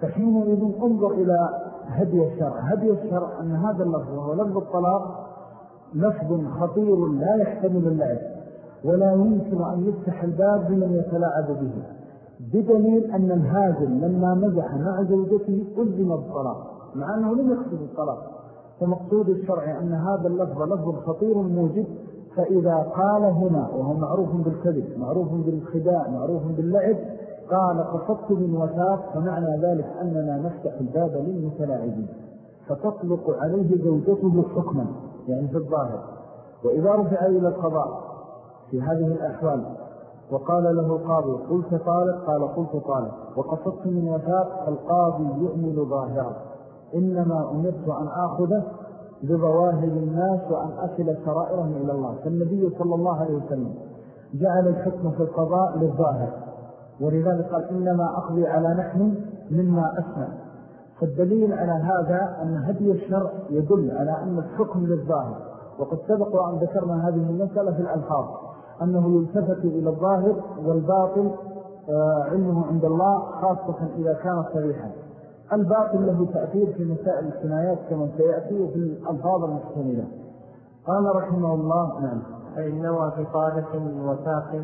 فحينئذ انظر إلى هدي الشرع. هدي الشرع أن هذا اللفظ وهو لفظ الطلاق لفظ خطير لا يحتمل اللعب ولا يمكن أن يفتح الباب لمن يتلاعب به بدليل أن الهازل لما مزح مع زوجته ألزم الطلاق مع أنه لم يقصد الطلاق. فمقصود الشرع أن هذا اللفظ لفظ خطير موجب فإذا قال هنا وهو معروف بالكذب معروف بالخداع معروف باللعب قال قصدت من وثاق فمعنى ذلك أننا نفتح الباب للمتلاعبين. فتطلق عليه زوجته حكما يعني في الظاهر. وإذا رفع إلى القضاء في هذه الأحوال وقال له القاضي قلت طالق؟ قال قلت طالق. وقصدت من وثاق القاضي يؤمن ظاهرا إنما أمرت أن آخذه بظواهر الناس وأن أصل سرائرهم إلى الله. فالنبي صلى الله عليه وسلم جعل الحكم في القضاء للظاهر. ولذلك قال إنما أقضي على نحن مما أسمع. فالدليل على هذا أن هدي الشرع يدل على أن الحكم للظاهر. وقد سبق وأن ذكرنا هذه المسألة في الألفاظ. أنه يلتفت إلى الظاهر والباطل آه، علمه عند الله خاصة إذا كان صريحا. الباطل له تأثير في مسائل الكنايات كما سيأتي وفي الألفاظ المحتملة قال رحمه الله نعم. فإن نوى في من وثاق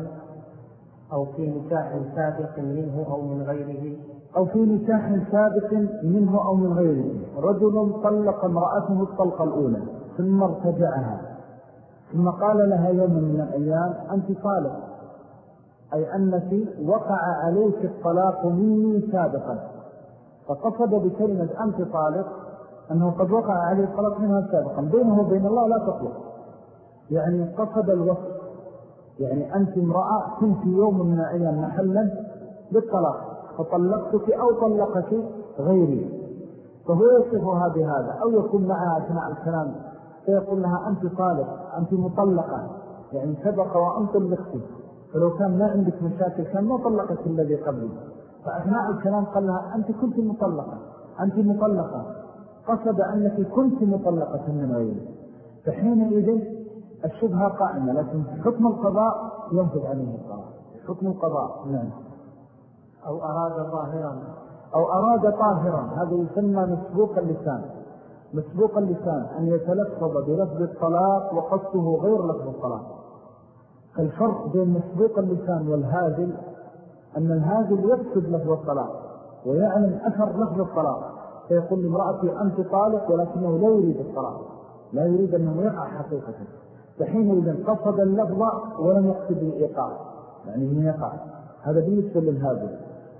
أو في نكاح سابق منه أو من غيره أو في نكاح سابق منه أو من غيره. رجل طلق امرأته الطلقة الأولى ثم ارتجعها. ثم قال لها يوم من الأيام أنت طالق. أي أنك وقع عليك الطلاق مني سابقا. فقصد بكلمة أنت طالق أنه قد وقع عليه الطلاق منها سابقا. بينه وبين الله لا تطلق. يعني قصد الوصف. يعني أنت امرأة كنت يوم من الأيام محلا بالطلاق فطلقتك أو طلقك غيري. فهو يصفها بهذا أو يكون معها أثناء الكلام فيقول لها أنت طالق أنت مطلقة. يعني سبق وأنت طلقتك فلو كان ما عندك مشاكل كان ما طلقت الذي قبلي فأثناء الكلام قال لها أنت كنت مطلقة أنت مطلقة. قصد أنك كنت مطلقة من غيري فحينئذ الشبهة قائمة لكن حكم القضاء ينفذ عليه القضاء. حكم القضاء نعم. أو أراد ظاهرا أو أراد طاهرا هذا يسمى مسبوق اللسان. مسبوق اللسان أن يتلفظ بلفظ الطلاق وقصده غير لفظ الطلاق. الفرق بين مسبوق اللسان والهازل أن الهازل يقصد لفظ الطلاق ويعلم أثر لفظ الطلاق. فيقول لامرأتي أنت طالق ولكنه لا يريد الطلاق. لا يريد أنه يقع حقيقة. فحين إذا قصد اللفظ ولم يقصد الإيقاع. يعني من يقع. هذا بالنسبة للهازل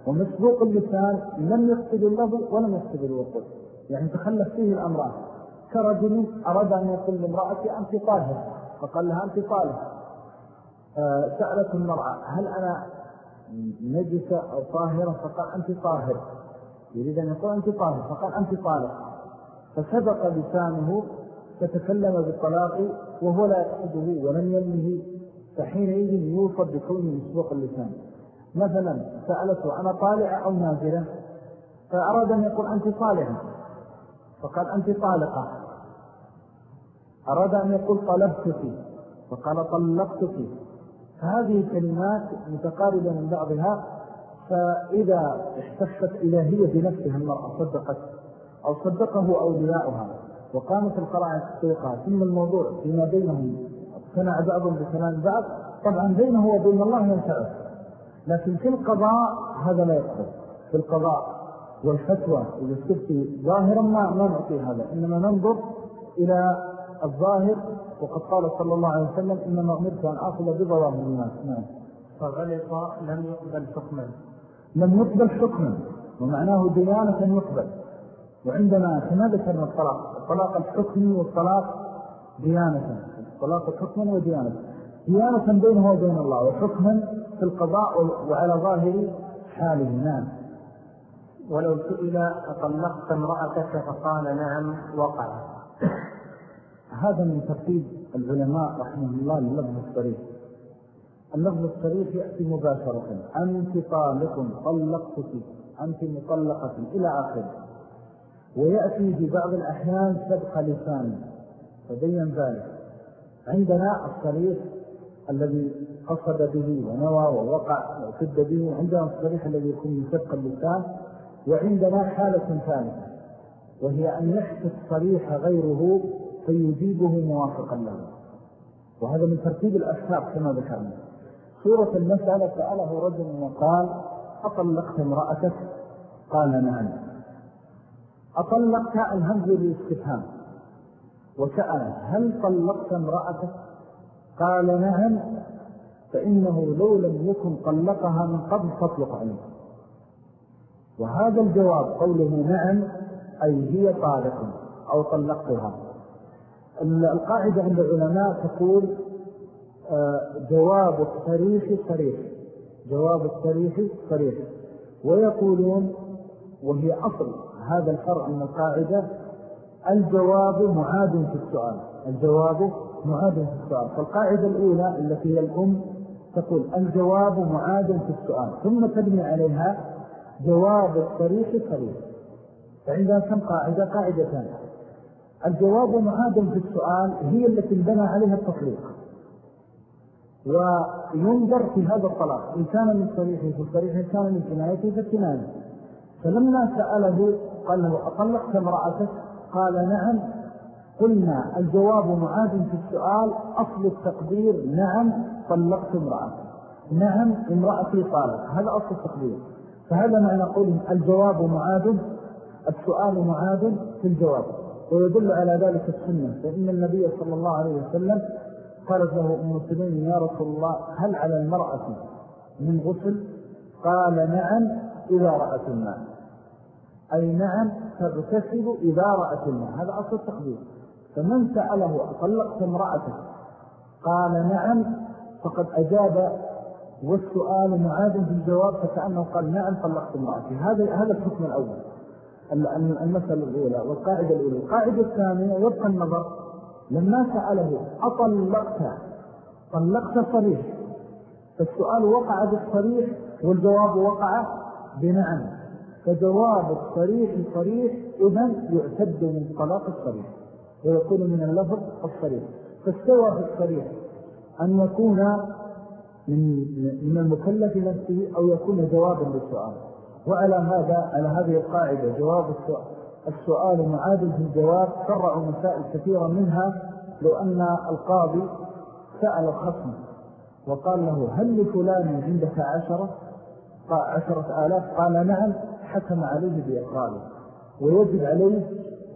ومسبوق اللسان لم يقصد اللفظ ولم يقصد الوقوع يعني تخلف فيه الأمران كرجل أراد أن يقول لامرأتي أنت طاهر. فقال لها أنت طالق آه، سألت المرأة هل أنا نجسة أو طاهرة؟ فقال أنت طاهر. يريد أن يقول أنت طاهر. فقال أنت طالق فسبق لسانه فتكلم بالطلاق وهو لا يقصده ولم يمه فحينئذ يوصف بكونه مسبوق اللسان. مثلا سألته أنا طالعة أو نازلة فأراد أن يقول أنت طالعة فقال أنت طالقة. أراد أن يقول طلبتك. فقال طلقتك. فهذه الكلمات متقاربة من بعضها فإذا احتفت إلهية بنفسها المرأة صدقت أو صدقه أولياؤها. وقامت القرائن تحقيقها ثم الموضوع فيما بينهم. اقتنع بعضهم بكلام بعض. طبعا بينه وبين الله ينفعه لكن في القضاء هذا لا يقصد في القضاء والفتوى إذا استفتي ظاهرا ما, ما نعطي هذا. إنما ننظر إلى الظاهر. وقد قال صلى الله عليه وسلم إنما أمرت أن أخذ بظواهر الناس. نعم. فغلط لم يقبل حكما. لم يقبل حكما. ومعناه ديانة يقبل. وعندما كما ذكرنا الطلاق الطلاق الحكمي والطلاق ديانة الطلاق حكما وديانة. ديانة بينه وبين الله وحكما في القضاء وعلى ظاهر حاله. نعم. ولو سئل أطلقت امرأتك فقال نعم وقع. هذا من ترتيب العلماء رحمه الله للفظ الصريح. اللفظ الصريح يأتي مباشرة. أنت طالق طلقتك. أنت مطلقة. إلى آخره. ويأتي في بعض الأحيان سبق لسان فبين ذلك عندنا الصريح الذي قصد به ونوى ووقع وسد به عندنا الصريح الذي يكون سبق اللسان وعندنا حالة ثالثة وهي أن يحكي الصريح غيره فيجيبه موافقا له. وهذا من ترتيب الأسباب كما ذكرنا. سورة المسألة سأله رجل وقال أطلقت امرأتك؟ قال نعم. أطلقت الهمز للاستفهام. وسأل هل طلقت امرأتك؟ قال نعم فإنه لو لم يكن طلقها من قبل تطلق عليه وهذا الجواب قوله نعم أي هي طالق أو طلقتها. القاعدة عند العلماء تقول آه، جواب الصريح صريح. جواب الصريح صريح. ويقولون وهي أصل. هذا الفرع من القاعدة الجواب معاد في السؤال. الجواب معاد في السؤال. فالقاعدة الأولى التي هي الأم تقول الجواب معاد في السؤال. ثم تبني عليها جواب الصريح. صريح فعندها كم قاعدة؟ قاعدتان. الجواب معاد في السؤال هي التي انبنى عليها التطليق وينظر في هذا الطلاق. إن كان من صريحه فالصريح إن كان من كنايته فالكناية فلما سأله قال له أطلقت امرأتك؟ قال نعم. قلنا الجواب معاد في السؤال أصل التقدير نعم طلقت امرأتك. نعم امرأتي طالق هذا أصل التقدير. فهذا معنى قوله الجواب معاد السؤال معاد في الجواب. ويدل على ذلك السنة. فإن النبي صلى الله عليه وسلم قالت له أم سليم يا رسول الله هل على المرأة من غسل؟ قال نعم إذا رأت الماء. أي نعم تغتسل إذا رأت الماء. هذا أصل التقدير. فمن سأله أطلقت امرأتك؟ قال نعم. فقد أجاب والسؤال معاد في الجواب فكأنه قال نعم طلقت امرأتي. هذا هذا الحكم الأول. المسألة الأولى والقاعدة الأولى. القاعدة الثانية يبقى النظر لما سأله أطلقت؟ طلقت صريح. فالسؤال وقع بالصريح والجواب وقع بنعم. فجواب الصريح صريح إذن يعتد من طلاق الصريح ويكون من اللفظ الصريح. فاستوى في الصريح أن يكون من, من المكلف نفسه أو يكون جوابا للسؤال. وعلى هذا على هذه القاعدة جواب السؤال السؤال معادل في الجواب فرع مسائل كثيرة منها لو أن القاضي سأل الخصم وقال له هل لفلان عندك عشرة؟ عشرة آلاف؟ قال نعم. حكم عليه بإقراله ويجب عليه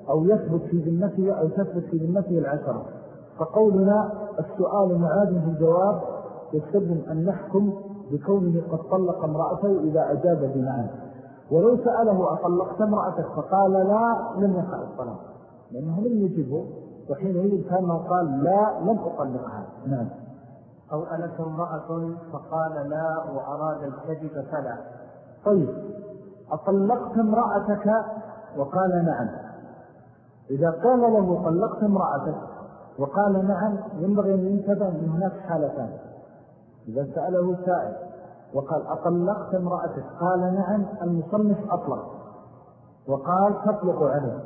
أو يثبت في ذمته أو تثبت في ذمته العشرة. فقولنا السؤال معاد في الجواب يستلزم أن نحكم بكونه قد طلق امرأته إذا أجاب بنعم ولو سأله أطلقت امرأتك؟ فقال لا لم يقع الطلاق. لأنه لم يجبه وحينئذ كان قال لا لم أطلقها. نعم. أو ألك امرأة فقال لا وأراد الكذب فلا. طيب. أطلقت امرأتك؟ وقال نعم. إذا قال له طلقت امرأتك؟ وقال نعم ينبغي أن ينتبه من هناك حالتان إذا سأله سائل وقال أطلقت امرأتك؟ قال نعم المصنف أطلق. وقال تطلق عليه.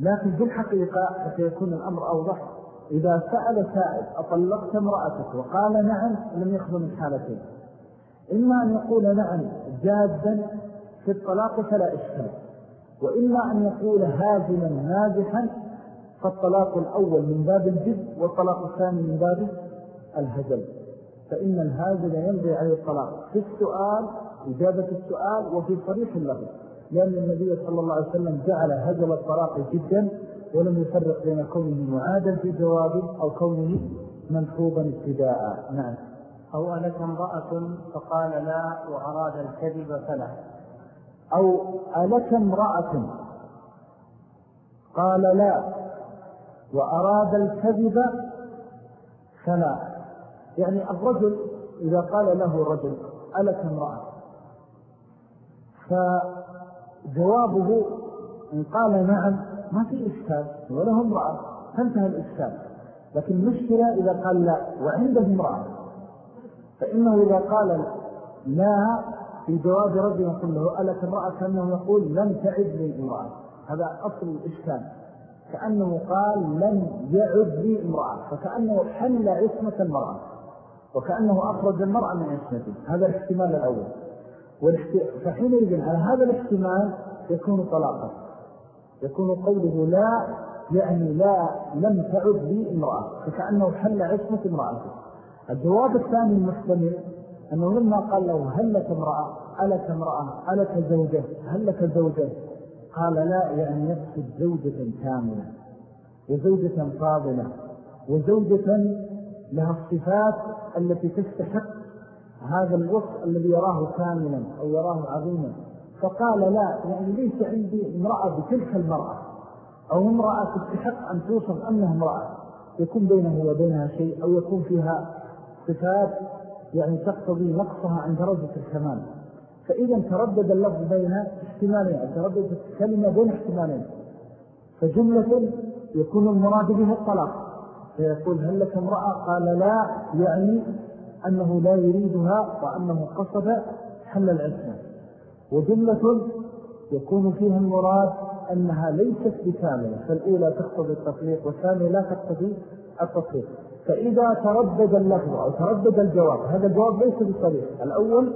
لكن في الحقيقة حتى يكون الأمر أوضح. إذا سأل سائل أطلقت امرأتك؟ وقال نعم لم يخذ من حالتين. إما أن يقول نعم جادا في الطلاق فلا إشكال. وإما أن يقول هازما ناجحا فالطلاق الأول من باب الجد والطلاق الثاني من باب الهزل. فإن الهازل ينبغي عليه الطلاق. في السؤال إجابة السؤال وفي صريح اللفظ. لأن النبي صلى الله عليه وسلم جعل هزل الطلاق جدا ولم يفرق بين كونه معادا في جوابه أو كونه منفوضا ابتداء. نعم. أو ألك امرأة فقال لا وأراد الكذب فلا. أو ألك امرأة؟ قال لا. وأراد الكذب فلا. يعني الرجل إذا قال له رجل ألك امرأة. فجوابه إن قال نعم ما في إشكال وله امرأة فانتهى الإشكال. لكن المشكلة إذا قال لا وعنده امرأة. فإنه إذا قال لا في جواب رجل يقول له ألك امرأة كأنه يقول لم تعد لي امرأة هذا أصل الإشكال. كأنه قال لم يعد لي امرأة فكأنه حل عصمة المرأة. وكأنه أخرج المرأة من عصمته. هذا الاحتمال الأول. فحينئذ على هذا الاحتمال يكون طلاقا. يكون قوله لا يعني لا لم تعد لي امرأة فكأنه حل عصمة امرأته. الجواب الثاني المحتمل أنه لما قال له هل لك امرأة؟ ألك امرأة؟ ألك زوجة؟ هل لك زوجة؟ قال لا يعني يقصد زوجة كاملة. وزوجة فاضلة. وزوجة لها الصفات التي تستحق هذا الوصف الذي يراه كاملا أو يراه عظيما. فقال لا يعني ليس عندي امرأة بتلك المرأة. أو امرأة تستحق أن توصف أنها امرأة. يكون بينه وبينها شيء أو يكون فيها صفات يعني تقتضي نقصها عند درجة الكمال. فإذا تردد اللفظ بين احتمالين تردد الكلمة بين احتمالين. فجملة يكون المراد به الطلاق. فيقول هل لك امرأة؟ قال لا يعني أنه لا يريدها وأنه قصد حل العسنة وجملة يكون فيها المراد أنها ليست بكاملة فالأولى تقتضي التطليق والثانية لا تقتضي التطليق. فإذا تردد اللفظ أو تردد الجواب هذا الجواب ليس بصريح. الأول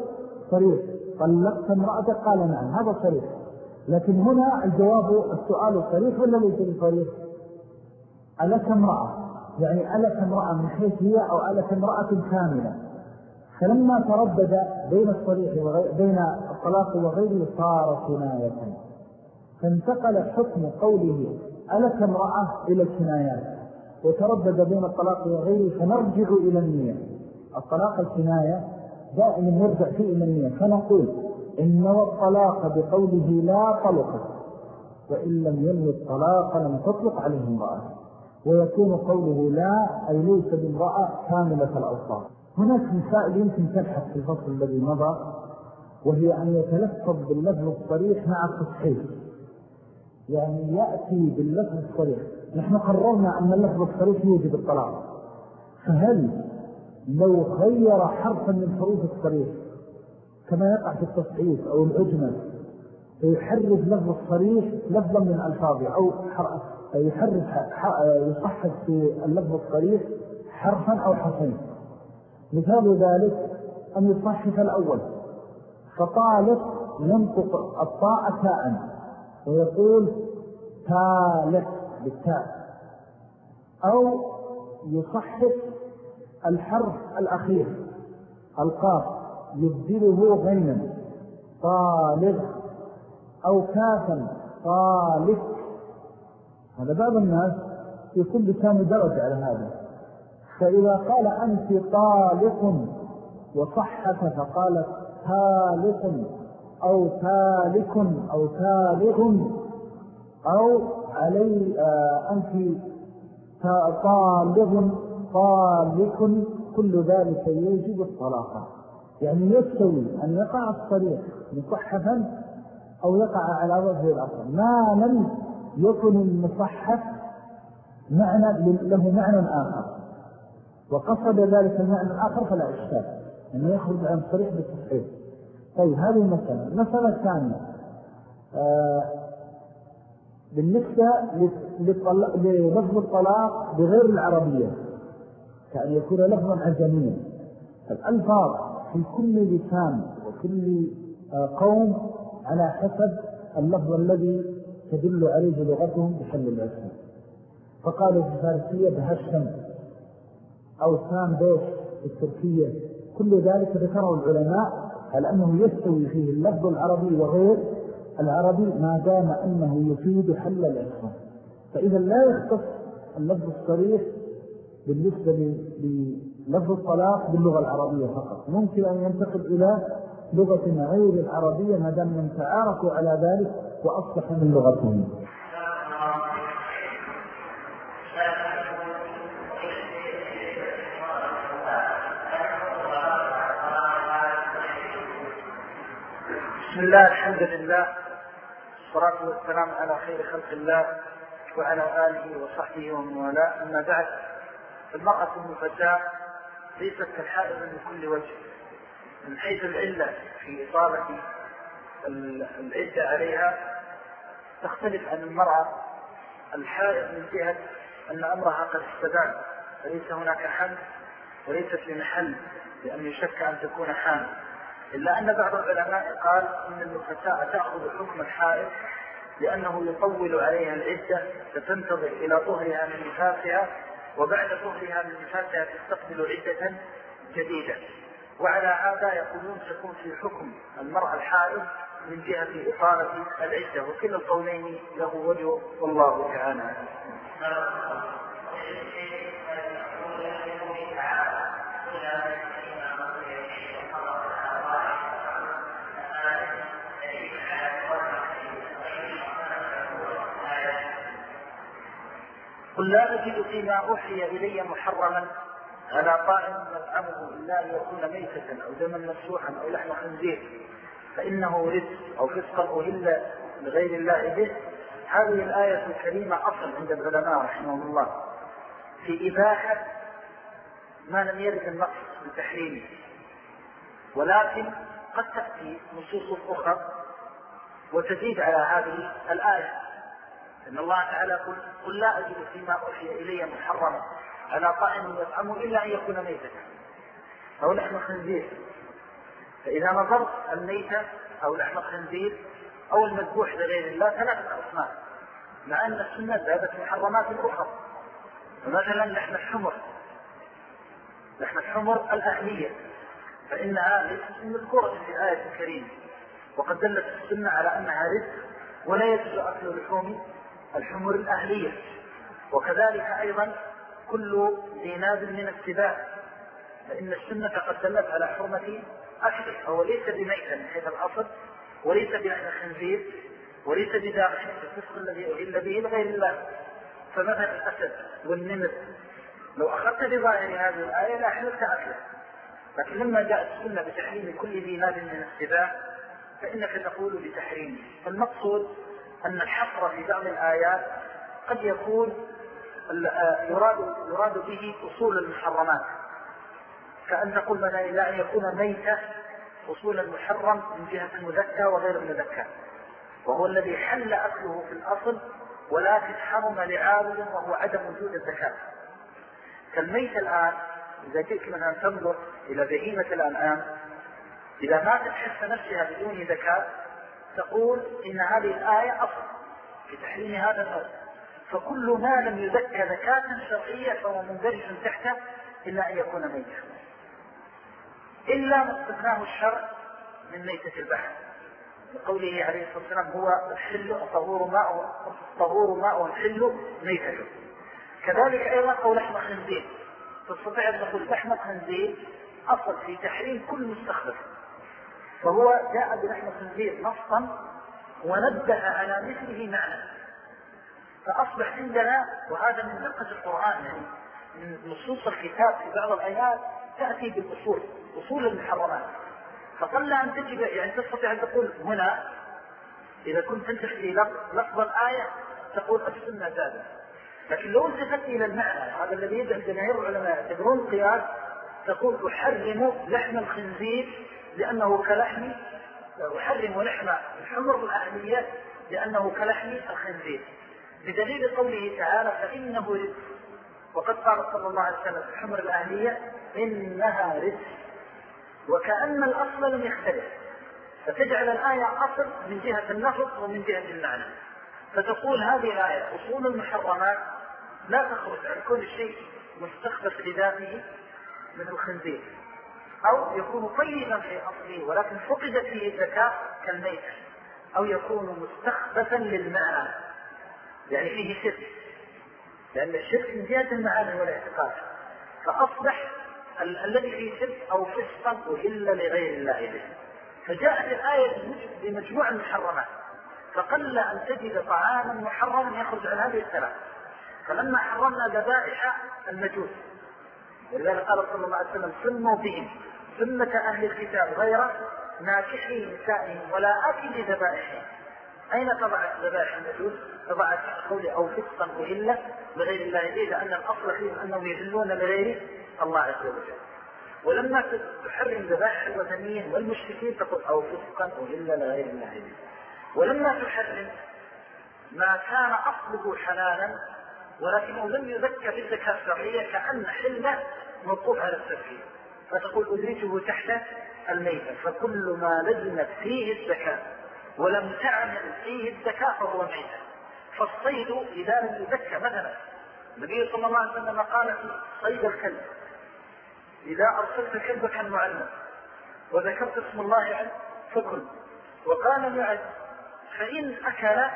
صريح. طلقت امرأة قال نعم هذا صريح. لكن هنا الجواب السؤال صريح ولا ليس بصريح؟ ألك امرأة. يعني ألك امرأة من حيث هي أو ألك امرأة كاملة. فلما تردد بين الصريح بين الطلاق وغيره صار كناية فانتقل حكم قوله ألك امرأة إلى الكنايات وتردد بين الطلاق وغيره فنرجع إلى النية. الطلاق الكناية دائما يرجع فيه إلى النية. فنقول إن الطلاق بقوله لا طلق وإن لم ينوي الطلاق لم تطلق عليه امرأة. ويكون قوله لا أي ليس بالمرأة كاملة الأوصاف. هناك مسائل يمكن تلحق في الفصل الذي مضى وهي أن يتلفظ باللفظ الصريح مع التصحيح. يعني يأتي باللفظ الصريح. نحن قررنا أن اللفظ الصريح يوجد الطلاق. فهل لو غير حرفا من حروف الصريح كما يقع في التصحيح أو العجمة فيحرف لفظ الصريح لفظا من ألفاظه أو يحرف يصحف في اللفظ الصريح حرفا أو حرفين. مثال ذلك أن يصحف الأول. فطالق ينطق الطاء تاء ويقول تالق. بالتاء. أو يصحف الحرف الأخير القاف يبدله غينا طالق أو كافا طالق هذا بعض الناس يكون لسان درجة على هذا. فإذا قال أنت طالق وصحت فقالت تالق أو تالك أو تالغ أو علي آه، أنت طالغ طالق كل ذلك يوجب الطلاقة يعني يستوي أن يقع الصريح مصحفا أو يقع على وجه الأصل ما لم يكن المصحف معنى له معنى آخر. وقصد ذلك المعنى الآخر فلا إشكال أنه يخرج عن الصريح بالتصحيح طيب هذه المسألة. المسألة الثانية آه بالنسبة للفظ الطلاق بغير العربية كأن يكون لفظا عجميا. الألفاظ في كل لسان وكل آه، قوم على حسب اللفظ الذي تدل عليه لغتهم بحل الأسم فقالوا في الفارسية بهشم أو سام بيش في التركية. كل ذلك ذكره العلماء على أنه يستوي فيه اللفظ العربي وغير العربي ما دام أنه يفيد حل الإحسان فإذا لا يختص اللفظ الصريح بالنسبة للفظ الطلاق باللغة العربية فقط. ممكن أن ينتقل إلى لغة غير العربية ما دام من تعارفوا على ذلك وأصبح من لغتهم. بسم الله الحمد لله والصلاة والسلام على خير خلق الله وعلى آله وصحبه ومن والاه. أما بعد المرأة المفتاة ليست كالحائض من كل وجه. من حيث العلة في إطالة العدة عليها تختلف عن المرأة الحائض من جهة أن أمرها قد استدان فليس هناك حمل؟ وليست لمحل لأن يشك أن تكون حامل. إلا أن بعض العلماء قال إن النفساء تأخذ حكم الحائض لأنه يطول عليها العدة فتنتظر إلى طهرها من نفاسها وبعد طهرها من نفاسها تستقبل عدة جديدة. وعلى هذا يقولون تكون في حكم المرأة الحائض من جهة إطالة العدة وكل القولين له وجه والله تعالى. قل لا أجد فيما أوحي إلي محرما. على طائم يطعمه إلا أن يكون ميتة أو دما مسوحا أو لحم خنزير. فإنه رزق أو فسقا أهل لغير الله به. هذه الآية الكريمة أصل عند العلماء رحمهم الله. في إباحة ما لم يرد النص بتحريمه ولكن قد تأتي نصوص أخرى وتزيد على هذه الآية. إن الله تعالى قل, قل لا أجد فيما أوحي إلي محرما. على طائم يطعمه إلا أن يكون ميتة. أو لحم خنزير. فإذا نظرت الميتة أو لحم الخنزير أو المذبوح لغير الله ثلاثة أصناف مع أن السنة زادت محرمات أخرى. فمثلا لحم الحمر. لحم الحمر الأهلية. فإنها ليست مذكورة في الآية الكريمة. وقد دلت السنة على أنها رزق ولا يجوز أكل لحوم الحمر الأهلية. وكذلك أيضا كل ذي ناب من السباع. فإن السنة قد دلت على حرمة أكله فهو ليس بميتا من حيث الأصل وليس بلحم خنزير وليس بداخل الفسق الذي أهل به لغير الله. فمثل الأسد والنمر. لو أخذت بظاهر هذه الآية لا حلت أكله لكن لما جاءت السنة بتحريم كل ذي ناب من السباع فإنك تقول بتحريمه فالمقصود أن الحصر في بعض الآيات قد يكون يراد, يراد به أصول المحرمات. كأن تقول مثلا إلا أن يكون ميتة أصول المحرم من جهة المذكى وغير المذكى. وهو الذي حل أكله في الأصل ولكن حرم لعارض وهو عدم وجود الزكاة. كالميت الآن إذا جئت من أن تنظر إلى بهيمة الأنعام إذا ما تحس نفسها بدون زكاة تقول إن هذه الآية أصل في تحريم هذا النوع فكل ما لم يزكى زكاة شرعية فهو مندرج تحته إلا أن يكون ميتا. إلا ما استثناه الشرع من ميتة البحر. لقوله عليه الصلاة والسلام هو الحل الطهور ماء الطهور ماء الحل ميتة كذلك أيضا قول لحم خنزير. تستطيع أن تقول لحم خنزير أصل في تحريم كل مستخدم فهو جاء بلحم الخنزير نصا ونبه على مثله معنى. فأصبح عندنا وهذا من دقة القرآن يعني من نصوص الكتاب في بعض الآيات تأتي بالأصول أصول المحرمات. فقل أن تجد يعني تستطيع أن تقول هنا إذا كنت تنتهي في لفظ الآية تقول السنة ذلك. لكن لو التفت إلى المعنى هذا الذي يجعل جماهير العلماء يعتبرون القياس تقول أحرم لحم الخنزير لأنه كلحم أحرم لحم الحمر الأهلية لأنه كلحم الخنزير. بدليل قوله تعالى فإنه رزق. وقد قال صلى الله عليه وسلم في الحمر الأهلية إنها رزق. وكأن الأصل لم يختلف. فتجعل الآية أصل من جهة اللفظ ومن جهة المعنى. فتقول هذه الآية أصول المحرمات لا تخرج عن كل شيء مستخبث لذاته من الخنزير. أو يكون طيبا في أصله ولكن فقدت فيه الزكاة كالميت أو يكون مستخبثا للمعنى يعني فيه شرك لأن الشرك من جهة المعاني والاعتقاد. فأصبح ال الذي فيه شرك أو فسقا أهل لغير الله به. فجاءت الآية بمجموع المحرمات. فقل أن تجد طعاما محرما يخرج عن هذه الثلاث. فلما حرمنا ذبائح المجوس ولذلك قال صلى الله عليه وسلم سموا بهم. سنة أهل الكتاب غير ناكحي نسائهم ولا آكل ذبائحهم أين تضع ذبائح المجوس؟ تضع قول أو فسقا أهلة لغير الله. إيه لأن الأصل فيهم أنهم يهلون لغير الله عز وجل. ولما تحرم ذبائح الوثنيين والمشركين تقول أو فسقا أهل لغير الله. ولما تحرم ما كان أصله حلالا ولكنه لم يذكى بالزكاة الشرعية كأن حلة موقوف على التفكير فتقول أدرجه تحت الميتة فكل ما لزمت فيه الزكاة ولم تعمل فيه الزكاة فهو ميتة. فالصيد إذا لم يزكى مثلا النبي صلى الله عليه وسلم قال في صيد الكلب إذا أرسلت كلبك المعلم وذكرت اسم الله عنه فكل. وقال معد فإن أكل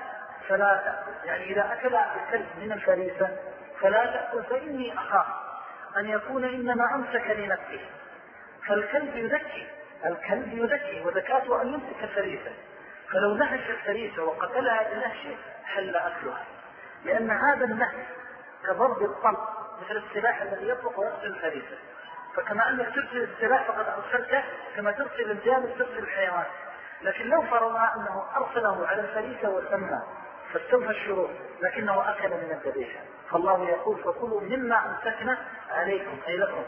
فلا تأكل يعني إذا أكل الكلب من الفريسة فلا تأكل فإني أخاف أن يكون إنما أمسك لنفسه. فالكلب يذكي الكلب يذكي وذكاته أن يمسك الفريسة فلو نهش الفريسة وقتلها بنهشه حل أكلها. لأن هذا النهش كضرب الطلق مثل السلاح الذي يطلق ويقتل الفريسة. فكما أنك ترسل السلاح فقد أرسلته كما ترسل الجانب ترسل الحيوان. لكن لو فرضنا أنه أرسله على الفريسة وسمى فاستوفى الشروط لكنه أكل من الذبيحة فالله يقول فكلوا مما أمسكنا عليكم أي لكم.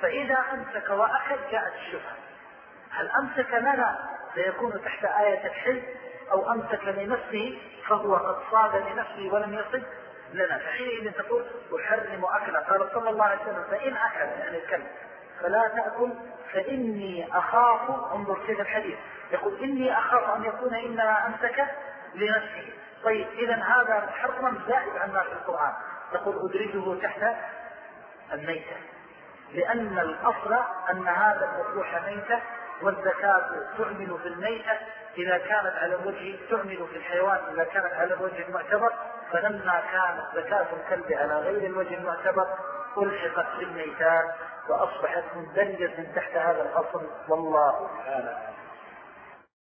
فإذا أمسك وأكل جاءت الشبهة. هل أمسك لنا فيكون تحت آية الحل أو أمسك لنفسه فهو قد صاد لنفسه ولم يصد؟ لنا. فحينئذ تقول أحرم أكله قال صلى الله عليه وسلم فإن أكل يعني الكلب. فلا تأكل فإني أخاف. انظر كيف الحديث. يقول إني أخاف أن يكون إنما أمسك لنفسه. طيب إذا هذا محرم زائد عما في القرآن. تقول أدرجه تحت الميتة. لأن الأصل أن هذا المذبوح ميتة والزكاة تعمل في الميتة إذا كانت على الوجه تعمل في الحيوان إذا كانت على الوجه المعتبر فلما كانت زكاة الكلب على غير الوجه المعتبر ألحقت بالميتات وأصبحت مندرجة من تحت هذا الأصل. والله تعالى.